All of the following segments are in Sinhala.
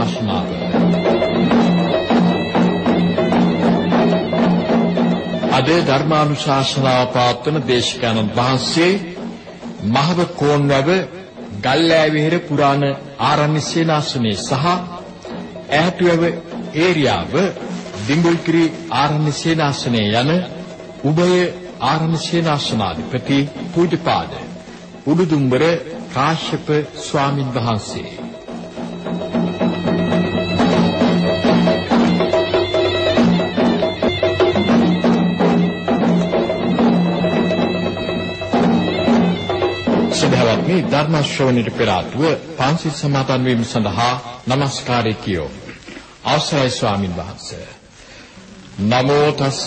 ධර්මානුශාසනාව අද ධර්මානුශාසනාව පවත්වන දේශකයන්න් වහන්සේ මහව කෝන්වැව ගල්ලෑවිහෙර පුරාණ ආරණ්‍ය සේනාසනේ සහ ඈතුවැව ඒරියාව දිඹුල්කිරි ආරණ්‍ය සේනාසනේ යන උභය ආරණ්‍ය සේනාසනාධිපති පූජ්‍යපාද උඩුදුම්බර කාශ්‍යප ස්වාමින් වහන්සේ. සදහවත්නි ධර්ම ශ්‍රවණයට පෙර ආතුව පන්සිල් සමාදන් වීම සඳහා নমස්කාරය කියෝ. අවසරයි ස්වාමින් වහන්සේ. නමෝ තස්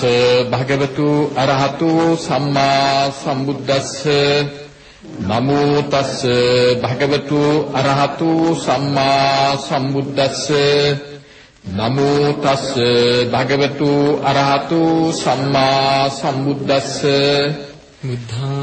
භගවතු අරහතු සම්මා සම්බුද්දස්ස. නමෝ තස් භගවතු අරහතු සම්මා සම්බුද්දස්ස. නමෝ තස් භගවතු අරහතු සම්මා සම්බුද්දස්ස. බුද්ධං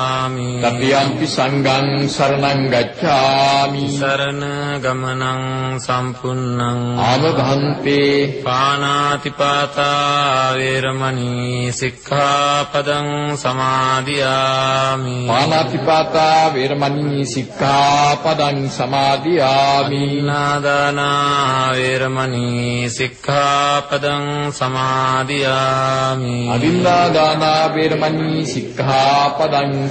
ගච්ඡාමි. තතියම්පි සංඝං සරණං ගච්ඡාමි. සරණ ගමනං සම්පුන්නං ආමභන්තේ පානාති පාතා වේරමණී සික්ඛාපදං සමාදියාමි. පානාති පාතා වේරමණී සික්ඛාපදං සමාදියාමි. නාදානා වේරමණී සික්ඛාපදං සමාදියාමි. අදින්නාදානා වේරමණී සික්ඛා සික්ඛාපදං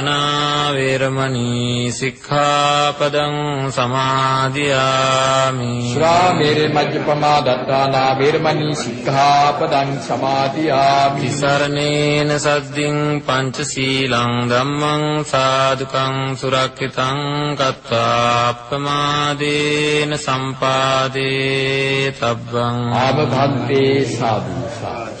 දට්ඨානා වේරමණී සික්ඛාපදං සමාදියාමි. ශ්‍රාමේරේ මජ්ජපමා දත්තානා වේරමණී සික්ඛාපදං සමාදියාමි. සරණේන සද්දින් පංචශීලං ධම්මං සාදුකං සුරක්ෂිතං කତ୍වා අප්පමාදේන සම්පාදේ තබ්බං. ආවභන්තේ සාදු සාදු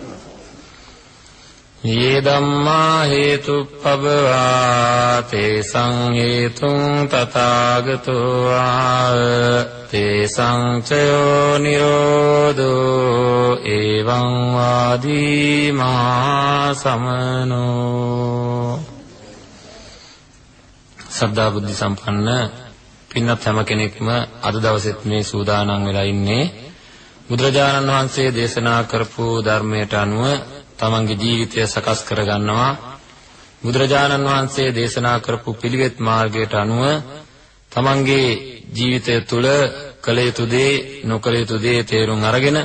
ये ධම්මා හේතුප්පබවා තේසං හේතුං තථාගතෝ ආ තේ සංචයෝ නිරෝධෝ එවං වාදී මහා සමනෝ සද්ධා බුද්ධ සම්පන්න පින්වත් හැම කෙනෙක්ම අද දවසෙත් මේ සූදානම් වෙලා ඉන්නේ බුදුරජාණන් වහන්සේ දේශනා කරපු ධර්මයට අනුව තමන්ගේ ජීවිතය සකස් කරගන්නවා. බුදුරජාණන් වහන්සේ දේශනා කරපු පිළිවෙත් මාර්ගයට අනුව තමන්ගේ ජීවිතය තුළ කළ යුතු දේ නොකළ යුතු දේ තේරුම් අරගෙන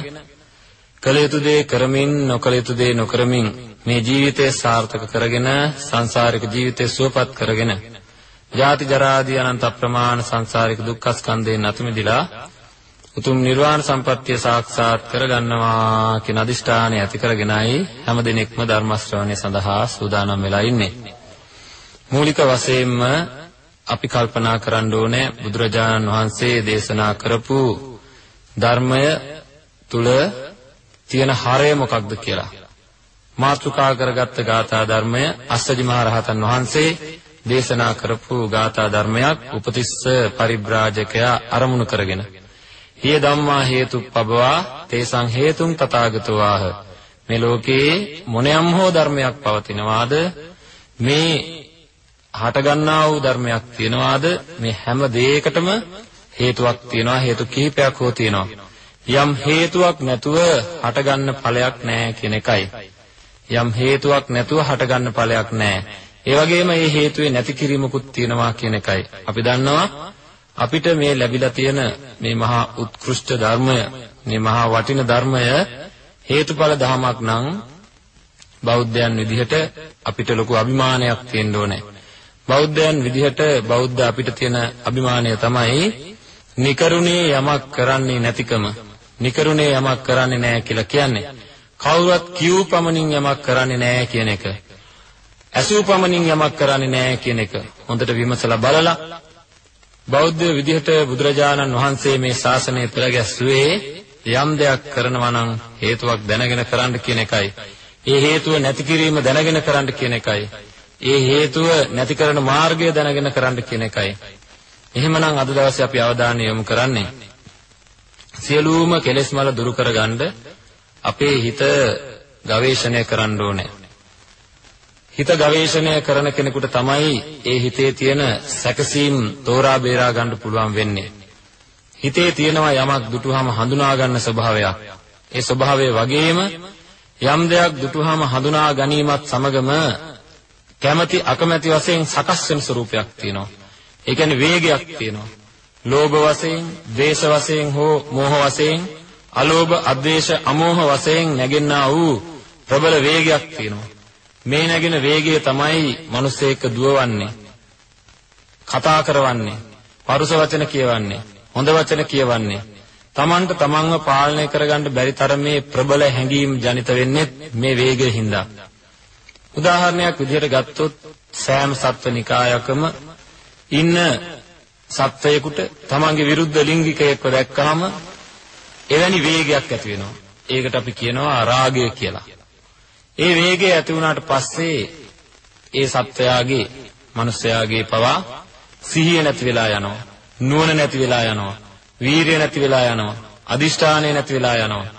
කළ යුතු දේ කරමින් නොකළ යුතු දේ නොකරමින් මේ ජීවිතය සාර්ථක කරගෙන සංසාරික ජීවිතය සුවපත් කරගෙන ජාති ජරාදී අනන්ත අප්‍රමාණ සංසාරික දුක්ඛ ස්කන්ධයෙන් අත මිදලා උතුම් නිර්වාණ සම්පත්තිය සාක්ෂාත් කරගන්නවා කියන අදිෂ්ඨානය ඇති කරගෙනයි හැම දිනෙකම ධර්ම ශ්‍රවණය සඳහා සූදානම් වෙලා ඉන්නේ. මූලික වශයෙන්ම අපි කල්පනා කරන්න ඕනේ බුදුරජාණන් වහන්සේ දේශනා කරපු ධර්මය තුල තියෙන හරය මොකක්ද කියලා. මාතෘකා කරගත්ත ගාථා ධර්මය අස්සජි මහ රහතන් වහන්සේ දේශනා කරපු ගාථා ධර්මයක් උපතිස්ස පරිබ්‍රාජකයා අරමුණු කරගෙන හිය ධම්මා හේතුප්පබවා තේසං හේතුං තථාගතෝ ආහ මේ ලෝකේ මොනියම් හෝ ධර්මයක් පවතිනවාද? මේ හටගන්නා වූ ධර්මයක් තියනවාද? මේ හැම දෙයකටම හේතුවක් තියනවා හේතු කිහිපයක් හෝ තියනවා. යම් හේතුවක් නැතුව හටගන්න ඵලයක් නැහැ කියන එකයි. යම් හේතුවක් නැතුව හටගන්න ඵලයක් නැහැ. ඒ වගේම මේ හේතුවේ නැති කිරීමකුත් තියෙනවා කියන එකයි. අපි දන්නවා අපිට මේ ලැබිලා තියෙන මේ මහා උත්කෘෂ්ඨ ධර්මය මේ මහා වටින ධර්මය හේතුඵල ධමයක් නම් බෞද්ධයන් විදිහට අපිට ලොකු අභිමානයක් තියෙන්න ඕනේ. බෞද්ධයන් විදිහට බෞද්ධ අපිට තියෙන අභිමානය තමයි නිකරුණේ යමක් කරන්නේ නැතිකම. නිකරුණේ යමක් කරන්නේ නැහැ කියලා කියන්නේ. කවුරුත් කියූ පමණින් යමක් කරන්නේ නැහැ කියන එක. ඇසූ පමණින් යමක් කරන්නේ නැහැ කියන එක. හොඳට විමසලා බලලා බෞද්ධ විදිහට බුදුරජාණන් වහන්සේ මේ ශාසනය පෙරගැස්ුවේ යම් දෙයක් කරනවා නම් හේතුවක් දැනගෙන කරන්න කියන එකයි. ඒ හේතුව නැති කිරීම දැනගෙන කරන්න කියන එකයි. ඒ හේතුව නැති කරන මාර්ගය දැනගෙන කරන්න කියන එකයි. එහෙමනම් අද දවසේ අපි අවධානය යොමු කරන්නේ සියලුම කෙලෙස් මල දුරු කරගන්න අපේ හිත ගවේෂණය කරන්න ඕනේ. හිත ගවේෂණය කරන කෙනෙකුට තමයි ඒ හිතේ තියෙන සැකසීම් තෝරා බේරා ගන්න පුළුවන් වෙන්නේ. හිතේ තියෙනවා යමක් දුටුවාම හඳුනා ගන්න ස්වභාවයක්. ඒ ස්වභාවය වගේම යම් දෙයක් දුටුවාම හඳුනා ගැනීමත් සමගම කැමැති අකමැති වශයෙන් සකස් වෙන ස්වરૂපයක් තියෙනවා. ඒ කියන්නේ වේගයක් තියෙනවා. ලෝභ වශයෙන්, ද්වේෂ වශයෙන් හෝ මෝහ වශයෙන්, අලෝභ, අද්වේෂ, අමෝහ වශයෙන් නැගෙන්නා වූ ප්‍රබල වේගයක් තියෙනවා. මේ නැගෙන වේගය තමයි මිනිස්සෙක් දුවවන්නේ. කතා කරවන්නේ, පරුස වචන කියවන්නේ, හොඳ වචන කියවන්නේ. Tamanට තමන්ව පාලනය කරගන්න බැරි තරමේ ප්‍රබල හැඟීම් ජනිත වෙන්නේ මේ වේගයෙන් හින්දා. උදාහරණයක් විදිහට ගත්තොත් සෑම සත්වනිකායකම ඉන්න සත්වයෙකුට තමන්ගේ විරුද්ධ ලිංගිකයෙක්ව දැක්කහම එවැනි වේගයක් ඇති වෙනවා. ඒකට අපි කියනවා රාගය කියලා. ඒ වේගය ඇති වුණාට පස්සේ ඒ සත්වයාගේ මිනිස්යාගේ පවා සිහිය නැති වෙලා යනවා. නුවණ නැති වෙලා යනවා. වීරිය නැති වෙලා යනවා. අදිෂ්ඨානය නැති වෙලා යනවා.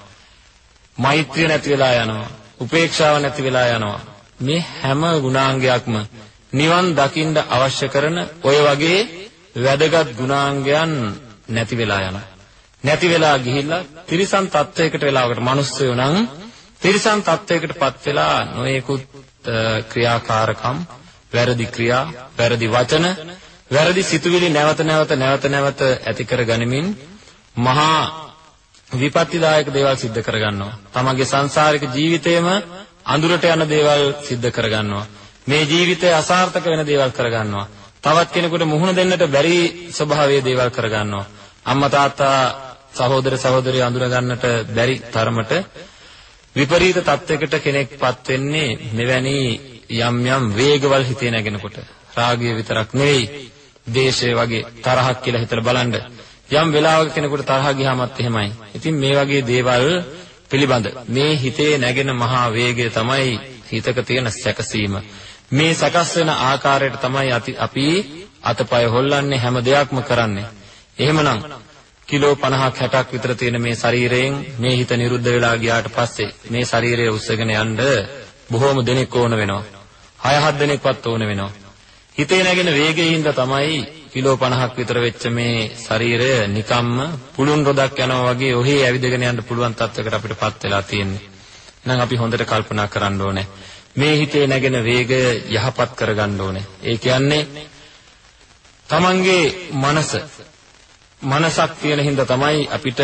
මෛත්‍රිය නැති වෙලා යනවා. උපේක්ෂාව නැති වෙලා යනවා. මේ හැම ගුණාංගයක්ම නිවන් දකින්න අවශ්‍ය කරන ඔය වගේ වැදගත් ගුණාංගයන් නැති වෙලා යනවා. නැති වෙලා ගිහිල්ලා තිරිසන් තත්වයකට වෙලාවකට මිනිස්සුયો නම් තිරිසන් තත්වයකටපත් වෙලා නොයෙකුත් ක්‍රියාකාරකම් වැරදි ක්‍රියා වැරදි වචන වැරදි සිතුවිලි නැවත නැවත නැවත නැවත ඇති කර ගනිමින් මහා විපත්තිදායක දේවල් සිද්ධ කර ගන්නවා. තමගේ සංසාරික ජීවිතේම අඳුරට යන දේවල් සිද්ධ කර ගන්නවා. මේ ජීවිතය අසාර්ථක වෙන දේවල් කර ගන්නවා. තවත් කෙනෙකුට මුහුණ දෙන්නට බැරි ස්වභාවයේ දේවල් කර ගන්නවා. අම්මා තාත්තා සහෝදර සහෝදරිය අඳුර ගන්නට බැරි තරමට විපරීත තත්යකට කෙනෙක්පත් වෙන්නේ මෙවැනි යම් යම් වේගවල් හිතේ නැගෙනකොට. රාගය විතරක් නෙවෙයි, දේශය වගේ තරහක් කියලා හිතලා බලන්න. යම් වෙලාවක කෙනෙකුට තරහ ගියාමත් එහෙමයි. ඉතින් මේ වගේ දේවල් පිළිබඳ මේ හිතේ නැගෙන මහා වේගය තමයි හිතක තියෙන සැකසීම. මේ සකස් වෙන ආකාරයට තමයි අපි අතපය හොල්ලන්නේ හැම දෙයක්ම කරන්නේ. එහෙමනම් කිලෝ 50ක් 60ක් විතර තියෙන මේ ශරීරයෙන් මේ හිත නිරුද්ධ වෙලා ගියාට පස්සේ මේ ශරීරය උස්සගෙන යන්න බොහෝම දෙනෙක් ඕන වෙනවා. 6-7 දෙනෙක්වත් ඕන වෙනවා. හිතේ නැගෙන වේගයෙන් තමයි කිලෝ 50ක් විතර වෙච්ච මේ ශරීරය නිකම්ම පුළුන් රොදක් යනවා වගේ ඔහේ ඇවිදගෙන යන්න පුළුවන් තත්යකට අපිටපත් වෙලා තියෙන්නේ. එහෙනම් අපි හොඳට කල්පනා කරන්න ඕනේ. මේ හිතේ නැගෙන වේගය යහපත් කරගන්න ඕනේ. ඒ කියන්නේ තමන්ගේ මනස මනසක් තියෙන හින්දා තමයි අපිට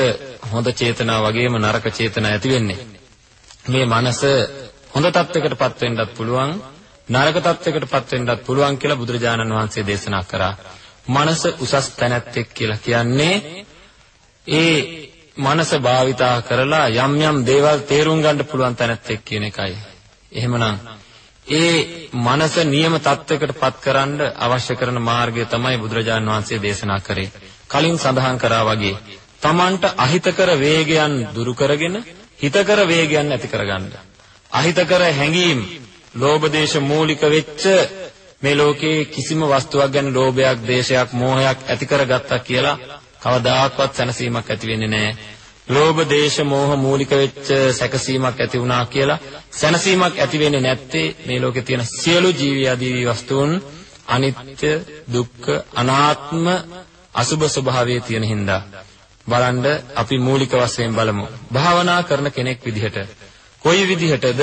හොඳ චේතනා වගේම නරක චේතනා ඇති වෙන්නේ. මේ මනස හොඳ තත්යකටපත් වෙන්නත් පුළුවන් නරක තත්යකටපත් වෙන්නත් පුළුවන් කියලා බුදුරජාණන් වහන්සේ දේශනා කරා. මනස උසස් තැනැත්තෙක් කියලා කියන්නේ ඒ මනස භාවිතා කරලා යම් යම් දේවල් තේරුම් ගන්න පුළුවන් තැනැත්තෙක් කියන එකයි. එහෙමනම් ඒ මනස නියම තත්වයකටපත් කරන්න අවශ්‍ය කරන මාර්ගය තමයි බුදුරජාණන් වහන්සේ දේශනා කරේ. කලින් සඳහන් කරා වගේ තමන්ට අහිතකර වේගයන් දුරු කරගෙන හිතකර වේගයන් ඇති කරගන්න. අහිතකර හැඟීම්, ලෝභ දේශ මූලික වෙච්ච මේ ලෝකේ කිසිම වස්තුවක් ගැන ලෝභයක්, දේශයක්, මෝහයක් ඇති කරගත්තා කියලා කවදාකවත් සැනසීමක් ඇති වෙන්නේ නැහැ. ලෝභ දේශ මෝහ මූලික වෙච්ච සැකසීමක් ඇති වුණා කියලා සැනසීමක් ඇති වෙන්නේ නැත්තේ මේ ලෝකේ තියෙන සියලු ජීවි ආදී වස්තුන් අනිත්‍ය දුක්ඛ අනාත්ම අසුභ ස්වභාවයේ තියෙන හින්දා බලන්න අපි මූලික වශයෙන් බලමු. භාවනා කරන කෙනෙක් විදිහට කොයි විදිහටද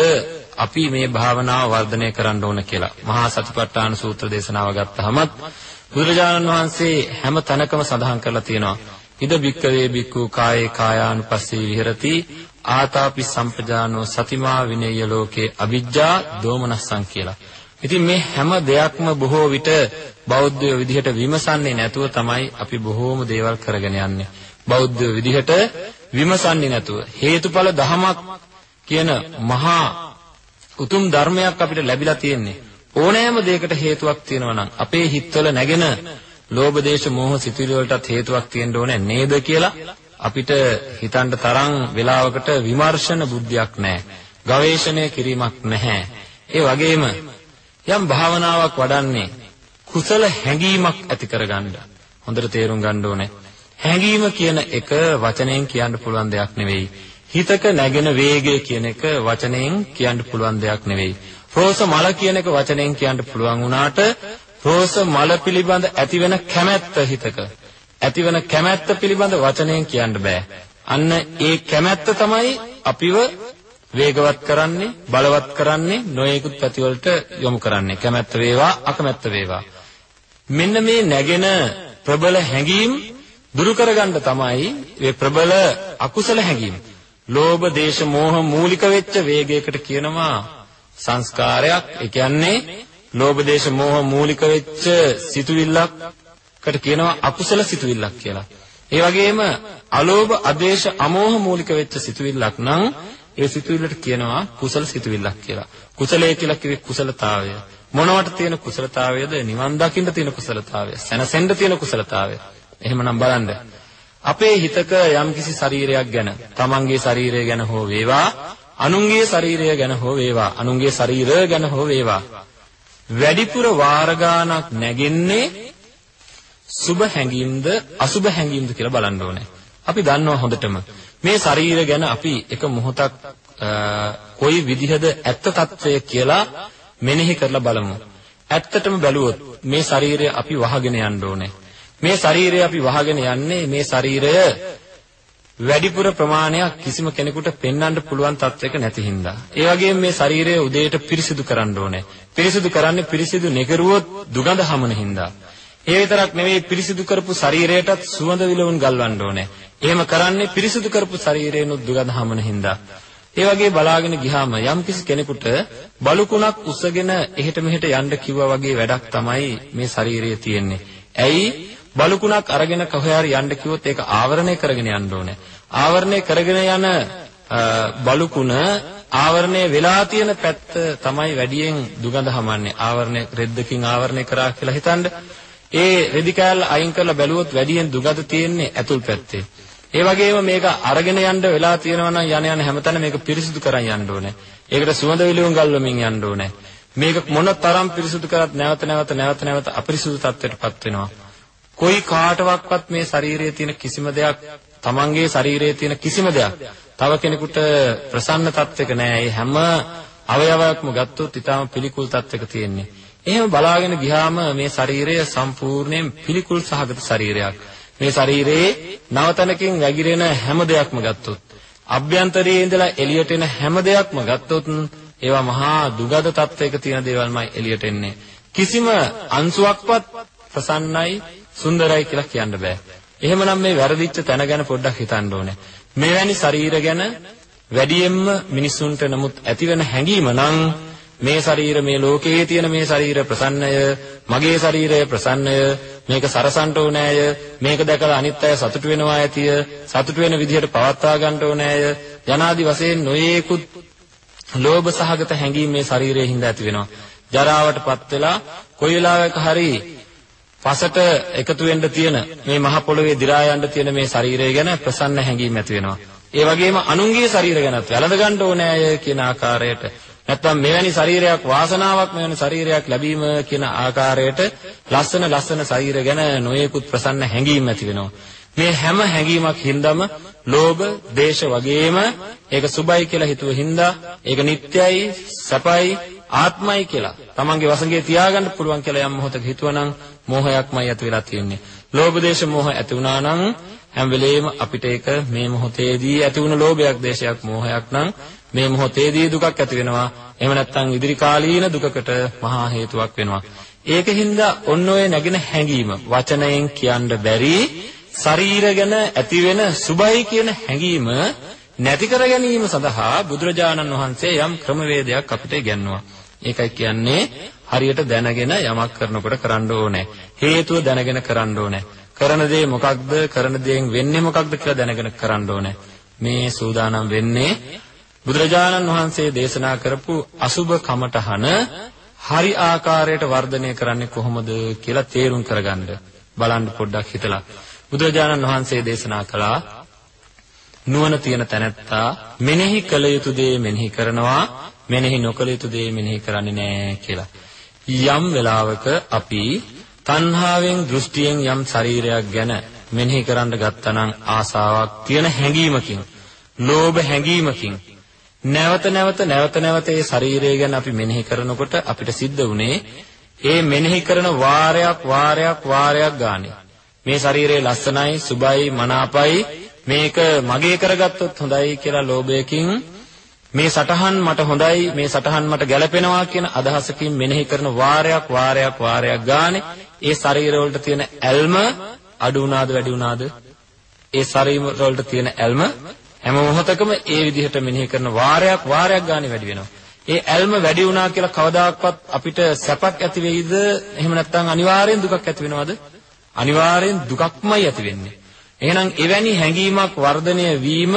අපි මේ භාවනාව වර්ධනය කරන්න ඕන කියලා? මහා සතිපට්ඨාන සූත්‍ර දේශනාව ගත්තහම බුදුරජාණන් වහන්සේ හැම තැනකම සඳහන් කරලා තියෙනවා. ඉද බික්කවේ බික්කු කායේ කායානුපස්සී විහෙරති ආතාපි සම්පජානෝ සතිමා විනේය ලෝකේ අවිජ්ජා දෝමනස්සං කියලා. ඉතින් මේ හැම දෙයක්ම බොහෝ විට බෞද්ධයෝ විදිහට විමසන්නේ නැතුව තමයි අපි බොහෝම දේවල් කරගෙන යන්නේ. බෞද්ධයෝ විදිහට විමසන්නේ නැතුව හේතුඵල දහමක් කියන මහා උතුම් ධර්මයක් අපිට ලැබිලා තියෙන්නේ. ඕනෑම දෙයකට හේතුවක් තියෙනවා නම් අපේ හිතවල නැගෙන ලෝභ දේශ මොහ සිතුවිලි වලටත් හේතුවක් තියෙන්න ඕනේ නේද කියලා අපිට හිතන්න තරම් වෙලාවකට විමර්ශන බුද්ධියක් නැහැ. ගවේෂණය කිරීමක් නැහැ. ඒ වගේම යම් භාවනාවක් වඩන්නේ කුසල හැඟීමක් ඇති කරගන්න. හොඳට තේරුම් ගන්න ඕනේ. හැඟීම කියන එක වචනයෙන් කියන්න පුළුවන් දෙයක් නෙවෙයි. හිතක නැගෙන වේගය කියන එක වචනයෙන් කියන්න පුළුවන් දෙයක් නෙවෙයි. රෝස මල කියන එක වචනයෙන් කියන්න පුළුවන් වුණාට රෝස මල පිළිබඳ ඇතිවෙන කැමැත්ත හිතක ඇතිවෙන කැමැත්ත පිළිබඳ වචනයෙන් කියන්න බෑ. අන්න ඒ කැමැත්ත තමයි අපිව වේගවත් කරන්නේ බලවත් කරන්නේ නොයෙකුත් පැතිවලට යොමු කරන්නේ කැමැත්ත වේවා අකමැත්ත වේවා මෙන්න මේ නැගෙන ප්‍රබල හැඟීම් දුරු කරගන්න තමයි මේ ප්‍රබල අකුසල හැඟීම් ලෝභ දේශ මෝහ මූලික වෙච්ච වේගයකට කියනවා සංස්කාරයක් ඒ කියන්නේ ලෝභ දේශ මොහ මූලික වෙච්ච සිතුවිල්ලක්කට කියනවා අකුසල සිතුවිල්ලක් කියලා. ඒ වගේම අලෝභ අදේශ අමෝහ මූලික වෙච්ච සිතුවිල්ලක් නම් ඒ සිතුවිල්ලට කියනවා කුසල සිතුවිල්ලක් කියලා. කුසලයේ කියලා කිව්වේ කුසලතාවය. මොනවට තියෙන කුසලතාවයද? නිවන් දකින්න තියෙන කුසලතාවය. සැනසෙන්න තියෙන කුසලතාවය. එහෙමනම් බලන්න. අපේ හිතක යම්කිසි ශරීරයක් ගැන, තමන්ගේ ශරීරය ගැන හෝ වේවා, අනුන්ගේ ශරීරය ගැන හෝ වේවා, අනුන්ගේ ශරීරය ගැන හෝ වේවා වැඩිපුර වාර ගාණක් නැගෙන්නේ සුභ හැඟීම්ද අසුභ හැඟීම්ද කියලා බලන්න ඕනේ. අපි දන්නවා හොඳටම මේ ශරීරය ගැන අපි එක මොහොතක් කොයි විදිහද ඇත්ත తත්වය කියලා මෙනෙහි කරලා බලමු. ඇත්තටම බැලුවොත් මේ ශරීරය අපි වහගෙන යන්න ඕනේ. මේ ශරීරය අපි වහගෙන යන්නේ මේ ශරීරය වැඩිපුර ප්‍රමාණයක් කිසිම කෙනෙකුට පෙන්වන්න පුළුවන් තත්වයක නැති හින්දා. ඒ වගේම මේ ශරීරය උදේට පිරිසිදු කරන්න ඕනේ. පිරිසිදු කරන්නේ පිරිසිදු නෙගරුවොත් දුගඳ හමන හින්දා. ඒ විතරක් නෙවෙයි පිරිසිදු කරපු ශරීරයටත් සුවඳ විලවුන් ගල්වන්න ඕනේ. එහෙම කරන්නේ පිරිසිදු කරපු ශරීරේනොත් දුගඳ හමන හින්දා. ඒ වගේ බලාගෙන ගියාම යම්කිසි කෙනෙකුට බලුකුණක් උස්සගෙන එහෙට මෙහෙට යන්න කිව්වා වගේ වැඩක් තමයි මේ ශරීරයේ තියෙන්නේ. ඇයි බලුකුණක් අරගෙන කොහේ හරි යන්න කිව්වොත් ඒක ආවරණය කරගෙන යන්න ඕනේ. ආවරණය කරගෙන යන බලුකුණ ආවරණය වෙලා තියෙන පැත්ත තමයි වැඩියෙන් දුගඳ හමන්නේ. ආවරණය රෙද්දකින් ආවරණය කරා කියලා හිතනද ඒ රෙදි කෑල්ල අයින් කරලා බැලුවොත් වැඩියෙන් දුගඳ තියෙන්නේ ඇතුල් පැත්තේ. ඒ වගේම මේක අරගෙන යන්න වෙලා තියෙනවා නම් යන යන හැමතැන මේක පිරිසිදු කරන් යන්න ඕනේ. ඒකට සුවඳ විලවුන් ගල්වමින් යන්න ඕනේ. මේක මොන තරම් පිරිසිදු කරත් නැවත නැවත නැවත නැවත අපිරිසිදු තත්ත්වයටපත් වෙනවා. કોઈ කාටවත් මේ ශරීරයේ තියෙන කිසිම දෙයක් තමන්ගේ ශරීරයේ තියෙන කිසිම දෙයක් තව කෙනෙකුට ප්‍රසන්න තත්වයක නෑ. ඒ හැම අවයවයක්ම ගත්තොත් ඊටාම පිළිකුල් තත්වයක තියෙන්නේ. එහෙම බලාගෙන ගියාම මේ ශරීරය සම්පූර්ණයෙන් පිළිකුල් සහගත ශරීරයක්. මේ ශරීරයේ නවතනකින් වැగిරෙන හැම දෙයක්ම ගත්තොත් අභ්‍යන්තරයේ ඉඳලා එළියට එන හැම දෙයක්ම ගත්තොත් ඒවා මහා දුගද තත්වයක තියෙන දේවල්මයි එළියට එන්නේ. කිසිම අංශුවක්වත් ප්‍රසන්නයි සුන්දරයි කියලා කියන්න බෑ. එහෙමනම් මේ වැරදිච්ච තැන ගැන පොඩ්ඩක් හිතන්න ඕනේ. මෙවැනි ශරීර ගැන වැඩියෙන්ම මිනිසුන්ට නමුත් ඇතිවෙන හැඟීම නම් මේ ශරීර මේ ලෝකයේ තියෙන මේ ශරීර ප්‍රසන්නය මගේ ශරීරය ප්‍රසන්නය මේක සරසන්ට ඕනෑය මේක දැකලා අනිත් අය සතුටු වෙනවා ඇතිය සතුටු වෙන විදිහට පවත්වා ගන්න ඕනෑය යනාදි වශයෙන් නොයේකුත් ලෝභ සහගත හැඟීම් මේ ශරීරයේ හින්දා ඇති වෙනවා ජරාවටපත් වෙලා කොයි වෙලාවක හරි පසට එකතු වෙන්න තියෙන මේ මහ පොළවේ දි รา යන්න තියෙන මේ ශරීරය ගැන ප්‍රසන්න හැඟීම් ඇති වෙනවා. ඒ වගේම අනුන්ගේ ශරීර ගැනත් වැළඳ ගන්න ඕනෑය කියන ආකාරයට නැත්නම් මෙවැනි ශරීරයක් වාසනාවක් මෙවැනි ශරීරයක් ලැබීම කියන ආකාරයට ලස්සන ලස්සන ශරීර ගැන නොයෙකුත් ප්‍රසන්න හැඟීම් ඇති වෙනවා. මේ හැම හැඟීමක් හින්දාම ලෝභ, දේශ වගේම ඒක සුබයි කියලා හිතුව හින්දා ඒක නිට්ටයයි, සැපයි, ආත්මයි කියලා තමන්ගේ වසඟේ තියාගන්න පුළුවන් කියලා යම් මොහොතක හිතුවනම් මෝහයක්මයි ඇති වෙලා තියෙන්නේ. ලෝභ දේශ මෝහ ඇති වුණා නම් හැම වෙලෙම අපිට ඒක මේ මොහොතේදී ඇති වුණ ලෝභයක් දේශයක් මෝහයක් නම් මේ මොහොතේදී දුකක් ඇති වෙනවා. එහෙම නැත්නම් ඉදිරි කාලීන දුකකට මහා හේතුවක් වෙනවා. ඒකින්ද ඔන්න ඔය නැගෙන හැඟීම වචනයෙන් කියන්න බැරි ශරීර ගැන ඇතිවෙන සුභයි කියන හැඟීම නැති කර ගැනීම සඳහා බුදුරජාණන් වහන්සේ යම් ක්‍රමවේදයක් අපිට ඉගැන්වුවා. ඒකයි කියන්නේ හරියට දැනගෙන යමක් කරනකොට කරන්න ඕනේ. හේතුව දැනගෙන කරන්න ඕනේ. කරන දේ මොකක්ද? කරන දේෙන් වෙන්නේ මොකක්ද කියලා දැනගෙන කරන්න ඕනේ. මේ සූදානම් වෙන්නේ බුදුරජාණන් වහන්සේ දේශනා කරපු අසුබ කමඨහන හරි ආකාරයට වර්ධනය කරන්නේ කොහොමද කියලා තේරුම් කරගන්න බලන්න පොඩ්ඩක් හිතලා බුදුරජාණන් වහන්සේ දේශනා කළා නුවණ තියෙන තැනැත්තා මෙනෙහි කළ යුතු දේ මෙනෙහි කරනවා මෙනෙහි නොකළ යුතු දේ මෙනෙහි කරන්නේ නැහැ කියලා. යම් වෙලාවක අපි තණ්හාවෙන් දෘෂ්ටියෙන් යම් ශරීරයක් ගැන මෙනෙහි කරන්න ගත්තනම් ආසාවක් තියෙන හැඟීමකින්, ලෝභ හැඟීමකින් නැවත නැවත නැවත නැවත ඒ ශරීරය ගැන අපි මෙනෙහි කරනකොට අපිට සිද්ධ වුණේ ඒ මෙනෙහි කරන වාරයක් වාරයක් වාරයක් ගානේ. මේ ශරීරය ලස්සනයි, සුබයි, මනාපයි. මේක මගේ කරගත්තොත් හොඳයි කියලා ලෝභයකින් මේ සටහන් මට හොඳයි මේ සටහන් මට ගැළපෙනවා කියන අදහසකින් මෙනෙහි කරන වාරයක් වාරයක් වාරයක් ගානේ. ඒ ශරීර වලට තියෙන ඇල්ම අඩු වුණාද වැඩි වුණාද? ඒ ශරීර වලට තියෙන ඇල්ම හැම මොහොතකම ඒ විදිහට මෙනෙහි කරන වාරයක් වාරයක් ගානේ වැඩි වෙනවා ඒ ඇල්ම වැඩි වුණා කියලා කවදාකවත් අපිට සැපක් ඇති වෙයිද එහෙම නැත්නම් අනිවාර්යෙන් දුකක් ඇති වෙනවද අනිවාර්යෙන් දුකක්මයි ඇති වෙන්නේ එහෙනම් එවැනි හැඟීමක් වර්ධනය වීම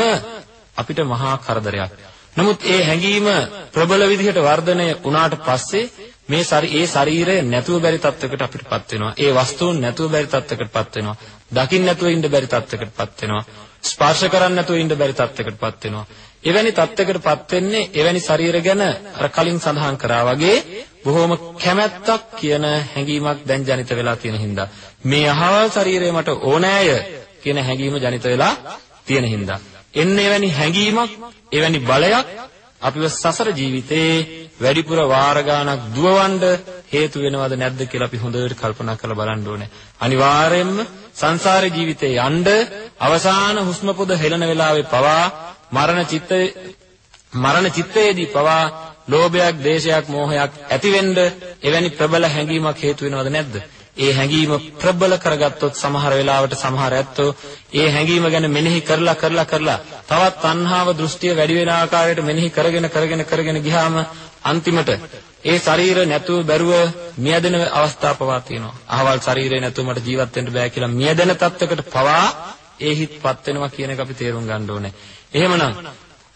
අපිට මහා කරදරයක්. නමුත් ඒ හැඟීම ප්‍රබල විදිහට වර්ධනය වුණාට පස්සේ මේ ඒ ශරීරය නැතුව බැරි තත්වයකට අපිටපත් වෙනවා. ඒ වස්තුන් නැතුව බැරි තත්වයකටපත් වෙනවා. දකින්න නැතුව ඉන්න බැරි තත්වයකටපත් වෙනවා. ස්පර්ශ කරන්න නැතුව ඉන්න බැරි තත්වයකටපත් වෙනවා. එවැනි තත්වයකටපත් වෙන්නේ එවැනි ශරීර ගැන අර කලින් සඳහන් කරා වගේ බොහොම කැමැත්තක් කියන හැඟීමක් දැන් ජනිත වෙලා තියෙන හින්දා මේ අහවල් ශරීරය මට ඕනෑය කියන හැඟීම ජනිත වෙලා තියෙන හින්දා. එන්න එවැනි හැඟීමක්, එවැනි බලයක් අපිව සසර ජීවිතේ වැඩිපුර වාර ගාණක් දුවවන්න හේතු වෙනවද නැද්ද කියලා අපි හොඳට කල්පනා කරලා බලන්න ඕනේ. අනිවාර්යයෙන්ම සංසාර ජීවිතේ යන්න අවසාන හුස්ම පොද හෙළන වෙලාවේ පවා මරණ චිත්ත මරණ චිත්තයේදී පවා ලෝභයක්, දේශයක්, මෝහයක් ඇතිවෙන්න එවැනි ප්‍රබල හැඟීමක් හේතු වෙනවද නැද්ද? ඒ හැඟීම ප්‍රබල කරගත්තොත් සමහර වෙලාවට සමහර ඇත්තෝ ඒ හැඟීම ගැන මෙනෙහි කරලා කරලා කරලා තවත් තණ්හාව දෘෂ්ටිය වැඩි වෙන ආකාරයට මෙනෙහි කරගෙන කරගෙන කරගෙන ගියාම අන්තිමට ඒ ශරීර නැතුව බැරුව මියදෙන අවස්ථා පවා තියෙනවා. අහවල් ශරීරය නැතුව මට ජීවත් වෙන්න බෑ කියලා මියදෙන තත්වයකට පවා ඒ හිත්පත් වෙනවා කියන එක අපි තේරුම් ගන්න ඕනේ. එහෙමනම්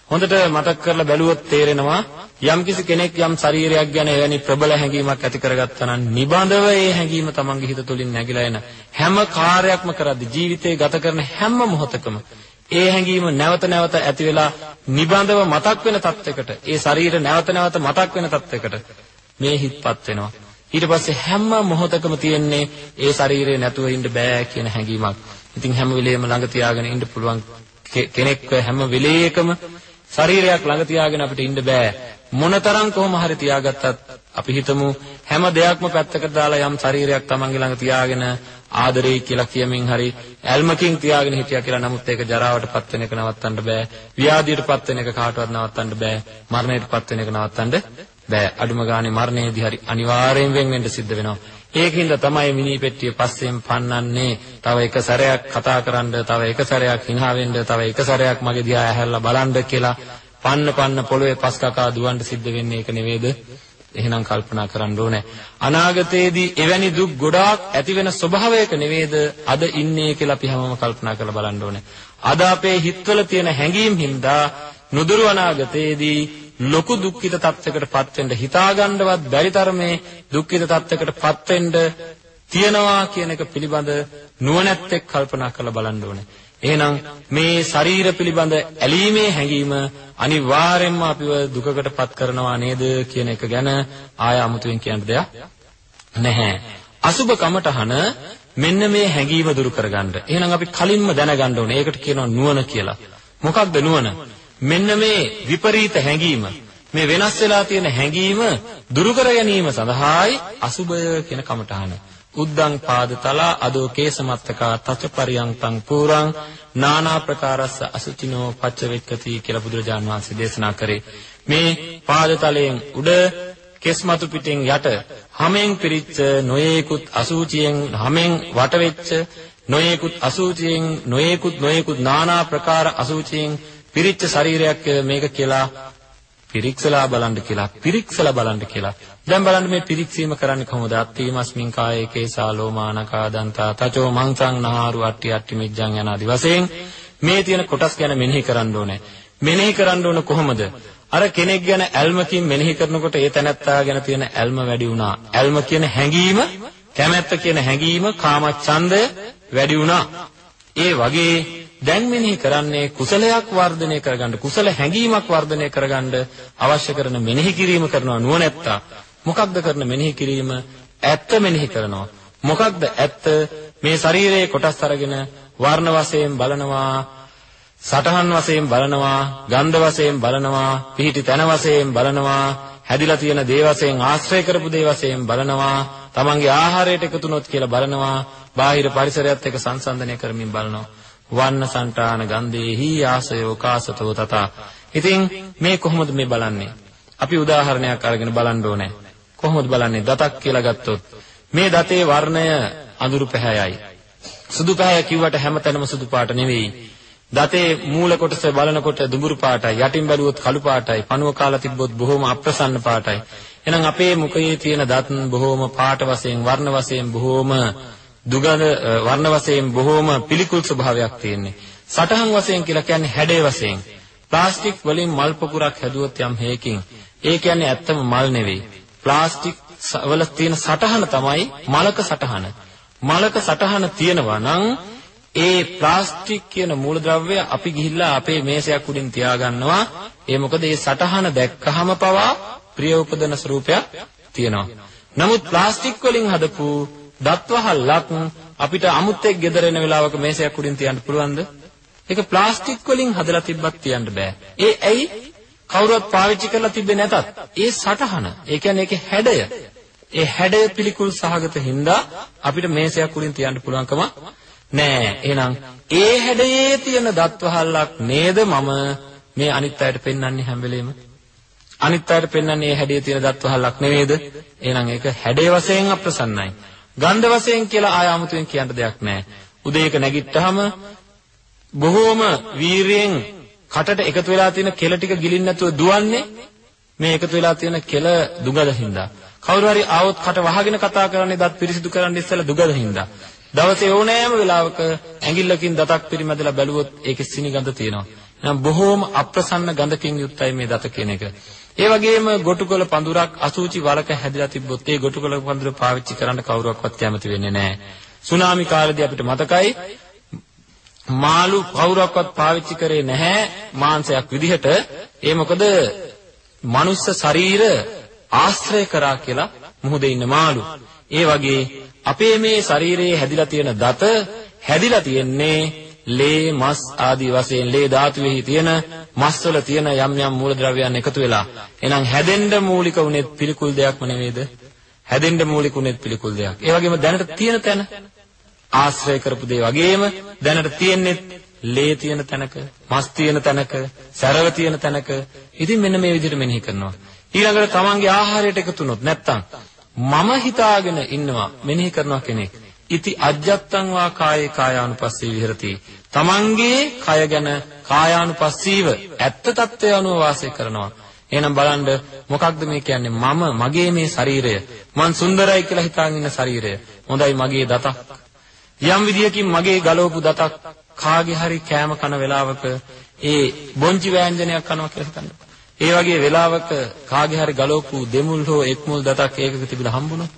හොඳට මතක් කරලා බැලුවොත් තේරෙනවා යම්කිසි කෙනෙක් යම් ශරීරයක් ගැන එවැනි ප්‍රබල හැඟීමක් ඇති කරගත්තා නම් නිබඳව ඒ හැඟීම තමන්ගේ හිත තුළින් නැగిලා එන හැම කාර්යයක්ම කරද්දී ජීවිතේ ගත කරන හැම මොහොතකම ඒ හැඟීම නැවත නැවත ඇති වෙලා නිබඳව මතක් වෙන තත්යකට ඒ ශරීර නැවත නැවත මතක් වෙන තත්යකට මේ හිත්පත් වෙනවා ඊට පස්සේ හැම මොහොතකම තියෙන්නේ ඒ ශරීරේ නැතුව ඉන්න බෑ කියන හැඟීමක්. ඉතින් හැම වෙලෙම ළඟ තියාගෙන ඉන්න පුළුවන් කෙනෙක්ව හැම වෙලේකම ශරීරයක් ළඟ තියාගෙන අපිට ඉන්න බෑ. මොනතරම් කොහොම හරි තියාගත්තත් අපි හිතමු හැම දෙයක්ම පැත්තකට දාලා යම් ශරීරයක් Tamange ළඟ තියාගෙන ආදරේ කියලා කියමින් හරි ඇල්මකින් තියාගෙන හිටියා කියලා නමුත් ඒක ජරාවටපත් වෙන එක නවත්තන්න බෑ. ව්‍යාධියටපත් වෙන එක කාටවත් නවත්තන්න බෑ. මරණයටපත් වෙන එක නවත්තන්න බෑ. අඩුම ගානේ මරණයේදී හරි අනිවාර්යෙන් වෙන් වෙන්න සිද්ධ වෙනවා. ඒකින්ද තමයි මිනි පෙට්ටිය පස්සෙන් පන්නන්නේ. තව එක සැරයක් කතා කරන්න, තව එක සැරයක් hina වෙන්න, තව එක සැරයක් මගේ දිහා ඇහැරලා බලන්න කියලා පන්න පන්න පොළවේ පස් කකා දුවන්න සිද්ධ වෙන්නේ ඒක නෙවෙයිද? එහෙනම් කල්පනා කරන්න ඕනේ. අනාගතයේදී එවැනි දුක් ගොඩාක් ඇති වෙන ස්වභාවයක නෙවෙයිද අද ඉන්නේ කියලා අපි හැමෝම කල්පනා කරලා බලන්න ඕනේ. අද අපේ හිතවල තියෙන හැඟීම් හින්දා නුදුරු අනාගතයේදී ලොකු දුක්ඛිත තත්යකටපත් වෙන්න හිතාගන්නවත් බැරි තරමේ දුක්ඛිත තත්යකටපත් වෙන්න තියනවා කියන එක පිළිබඳ නුවණැත්තෙක් කල්පනා කරලා බලන්න ඕනේ. එහෙනම් මේ ශරීර පිළිබඳ ඇලීමේ හැඟීම අනිවාර්යෙන්ම අපිව දුකකටපත් කරනවා නේද කියන එක ගැන ආය අමුතුවෙන් කියන්න දෙයක් නැහැ. අසුබ කමටහන මෙන්න මේ හැඟීම දුරු කරගන්න. එහෙනම් අපි කලින්ම දැනගන්න ඕනේ. ඒකට කියනවා නුවණ කියලා. මොකක්ද නුවණ? මෙන්න මේ විපරීත හැඟීම මේ වෙනස් වෙලා තියෙන හැඟීම දුරු කර ගැනීම සඳහායි අසුබය කියන කමටහන. උද්දං පාදතලා අදෝ කේසමත්තකා තච පරියන්තං පුරං නානා ප්‍රකාරස්ස අසුචිනෝ පච්චවෙක්කති කියලා බුදුරජාන් වහන්සේ දේශනා කරේ මේ පාදතලයෙන් උඩ කෙස්මතු පිටින් යට හැමෙන් පිරිච්ච නොයේකුත් අසුචියෙන් හැමෙන් වටවෙච්ච නොයේකුත් අසුචියෙන් නොයේකුත් නොයේකුත් නානා ප්‍රකාර අසුචියෙන් පිරිච්ච ශරීරයක් මේක කියලා පිරික්සලා බලන්න කියලා පිරික්සලා බලන්න කියලා. දැන් බලන්න මේ පිරික්සීම කරන්නේ කොහොමද? අත්ථීමස්මින් කායේ කේසා ලෝමානකා දන්තා තචෝ මංසං නහාරු අට්ටි අට්ටි මිජ්ජං යන ආදි වශයෙන් මේ තියෙන කොටස් ගැන මෙනෙහි කරන්න ඕනේ. මෙනෙහි කරන්න ඕන කොහොමද? අර කෙනෙක් ගැන ඇල්මකින් මෙනෙහි කරනකොට ඒ තැනත්තා ගැන තියෙන ඇල්ම වැඩි වුණා. ඇල්ම කියන හැඟීම කැමැත්ත කියන හැඟීම කාමච්ඡන්දය වැඩි වුණා. ඒ වගේ දැන් මෙනෙහි කරන්නේ කුසලයක් වර්ධනය කරගන්න කුසල හැඟීමක් වර්ධනය කරගන්න අවශ්‍ය කරන මෙනෙහි කිරීම කරනවා නුවණැත්තා. මොකක්ද කරන මෙනෙහි කිරීම? ඇත්ත මෙනෙහි කරනවා. මොකක්ද ඇත්ත? මේ ශරීරයේ කොටස් අරගෙන වර්ණ වශයෙන් බලනවා සටහන් වශයෙන් බලනවා ගන්ධ වශයෙන් බලනවා පිහිටි තන වශයෙන් බලනවා හැදිලා තියෙන දේ වශයෙන් ආශ්‍රය කරපු දේ වශයෙන් බලනවා තමන්ගේ ආහාරයට එකතුනොත් කියලා බලනවා බාහිර පරිසරයත් එක්ක සංසන්දනය කරමින් බලනවා. වන්න సంతාන ගන්ධේහි ආසයෝ කාසතෝ තථා. ඉතින් මේ කොහොමද මේ බලන්නේ? අපි උදාහරණයක් අරගෙන බලන්න ඕනේ. කොහොමද බලන්නේ? දතක් කියලා ගත්තොත් මේ දතේ වර්ණය අඳුරු පැහැයයි. සුදු පැහැය කිව්වට හැමතැනම සුදු පාට නෙවෙයි. දතේ මූල කොටස බලනකොට දුඹුරු පාටයි, යටින් බැලුවොත් කළු පාටයි, පණුව කාලා තිබ්බොත් බොහොම අප්‍රසන්න පාටයි. එහෙනම් අපේ මුඛයේ තියෙන දත් බොහොම පාට වශයෙන්, වර්ණ වශයෙන් බොහොම දුගඳ වර්ණ වශයෙන් බොහෝම පිළිකුල් ස්වභාවයක් තියෙන්නේ. සටහන් වශයෙන් කියලා කියන්නේ හැඩේ වශයෙන්. ප්ලාස්ටික් වලින් මල් පොකුරක් හැදුවොත් යම් හේකින් ඒ කියන්නේ ඇත්තම මල් නෙවෙයි. ප්ලාස්ටික් වල තියෙන සටහන තමයි මලක සටහන. මලක සටහන තියෙනවා නම් ඒ ප්ලාස්ටික් කියන මූලද්‍රව්‍ය අපි ගිහිල්ලා අපේ මේසයක් උඩින් තියාගන්නවා. ඒ මොකද ඒ සටහන දැක්කහම පවා ප්‍රිය උපදන ස්වරූපයක් තියෙනවා. නමුත් ප්ලාස්ටික් වලින් හදපු දත්වහල්ලක් අපිට අමුත්තෙක් ගෙදර එන වෙලාවක මේසයක් උඩින් තියන්න පුළුවන්ද? ඒක ප්ලාස්ටික් වලින් හදලා තිබ්බත් තියන්න බෑ. ඒ ඇයි? කවුරුවත් පාවිච්චි කරලා තිබ්බේ නැතත් ඒ සටහන, ඒ කියන්නේ ඒකේ හැඩය, ඒ හැඩය පිළිකුල් සහගත හින්දා අපිට මේසයක් උඩින් තියන්න පුළුවන්කම නෑ. එහෙනම් ඒ හැඩයේ තියෙන දත්වහල්ලක් නේද මම මේ අනිත් අයට පෙන්වන්නේ හැම වෙලෙම? අනිත් අයට පෙන්වන්නේ හැඩයේ තියෙන දත්වහල්ලක් නෙවෙයිද? එහෙනම් ඒක හැඩේ වශයෙන් අප්‍රසන්නයි. ගන්ධ වශයෙන් කියලා ආය 아무තෙන් කියන්න දෙයක් නැහැ. උදේක නැගිට්ටාම බොහෝම වීරියෙන් කටට එකතු වෙලා තියෙන කෙල ටික ගිලින්න නැතුව දුවන්නේ මේ එකතු වෙලා තියෙන කෙල දුගද හින්දා. කවුරු හරි ආවොත් කට වහගෙන කතා කරන්නේ දත් පිරිසිදු කරන්න ඉස්සෙල්ලා දුගද හින්දා. දවසේ ඕනෑම වෙලාවක ඇඟිල්ලකින් දතක් පිරිමැදලා බැලුවොත් ඒකේ සිනි ගඳ තියෙනවා. එහෙනම් බොහෝම අප්‍රසන්න ගඳකින් යුක්තයි මේ දත කියන එක. ඒ වගේම ගොටුකොළ පඳුරක් අසූචි වලක හැදිලා තිබ්බොත් ඒ ගොටුකොළ පඳුර පාවිච්චි කරන්න කවුරුවක්වත් කැමති වෙන්නේ නැහැ. සුනාමි කාලේදී අපිට මතකයි මාළු කවුරක්වත් පාවිච්චි කරේ නැහැ මාංශයක් විදිහට. ඒ මොකද මනුස්ස ශරීර ආශ්‍රය කරා කියලා මුහුදේ ඉන්න මාළු. ඒ වගේ අපේ මේ ශරීරයේ හැදිලා තියෙන දත හැදිලා තියෙන්නේ ලේ මස් ආදී වශයෙන් ලේ ධාතුවේහි තියෙන මස් වල තියෙන යම් යම් මූලද්‍රව්‍යයන් එකතු වෙලා. එහෙනම් හැදෙන්න මූලික උනේත් පිළිකුල් දෙයක්ම නෙවෙයිද? හැදෙන්න මූලික උනේත් පිළිකුල් දෙයක්. ඒ වගේම දැනට තියෙන තැන ආශ්‍රය කරපු දේ වගේම දැනට තියෙන්නේ ලේ තියෙන තැනක මස් තියෙන තැනක සැරව තියෙන තැනක. ඉතින් මෙන්න මේ විදිහට මෙනෙහි කරනවා. ඊළඟට තමන්ගේ ආහාරයට එකතුනොත් නැත්තම් මම හිතාගෙන ඉන්නවා මෙනෙහි කරනවා කෙනෙක්. ඉති අජ්ජත්තං වා කායේ කායානුපස්සී විහෙරති. තමන්ගේ කය ගැන කායානුපස්සීව ඇත්ත తත්වය අනුව වාසය කරනවා. එහෙනම් බලන්න මොකක්ද මේ කියන්නේ? මම මගේ මේ ශරීරය. මං සුන්දරයි කියලා හිතාගෙන ඉන්න ශරීරය. හොඳයි මගේ දතක්. යම් විදියකින් මගේ ගලවපු දතක් කාගේ හරි කෑම කන වෙලාවක ඒ බොංචි වෑංජනයක් කනවා කියලා හිතන්න. ඒ වගේ වෙලාවක කාගේ හරි ගලවපු දෙමුල් හෝ එක්මුල් දතක් ඒකක තිබිලා හම්බුණා.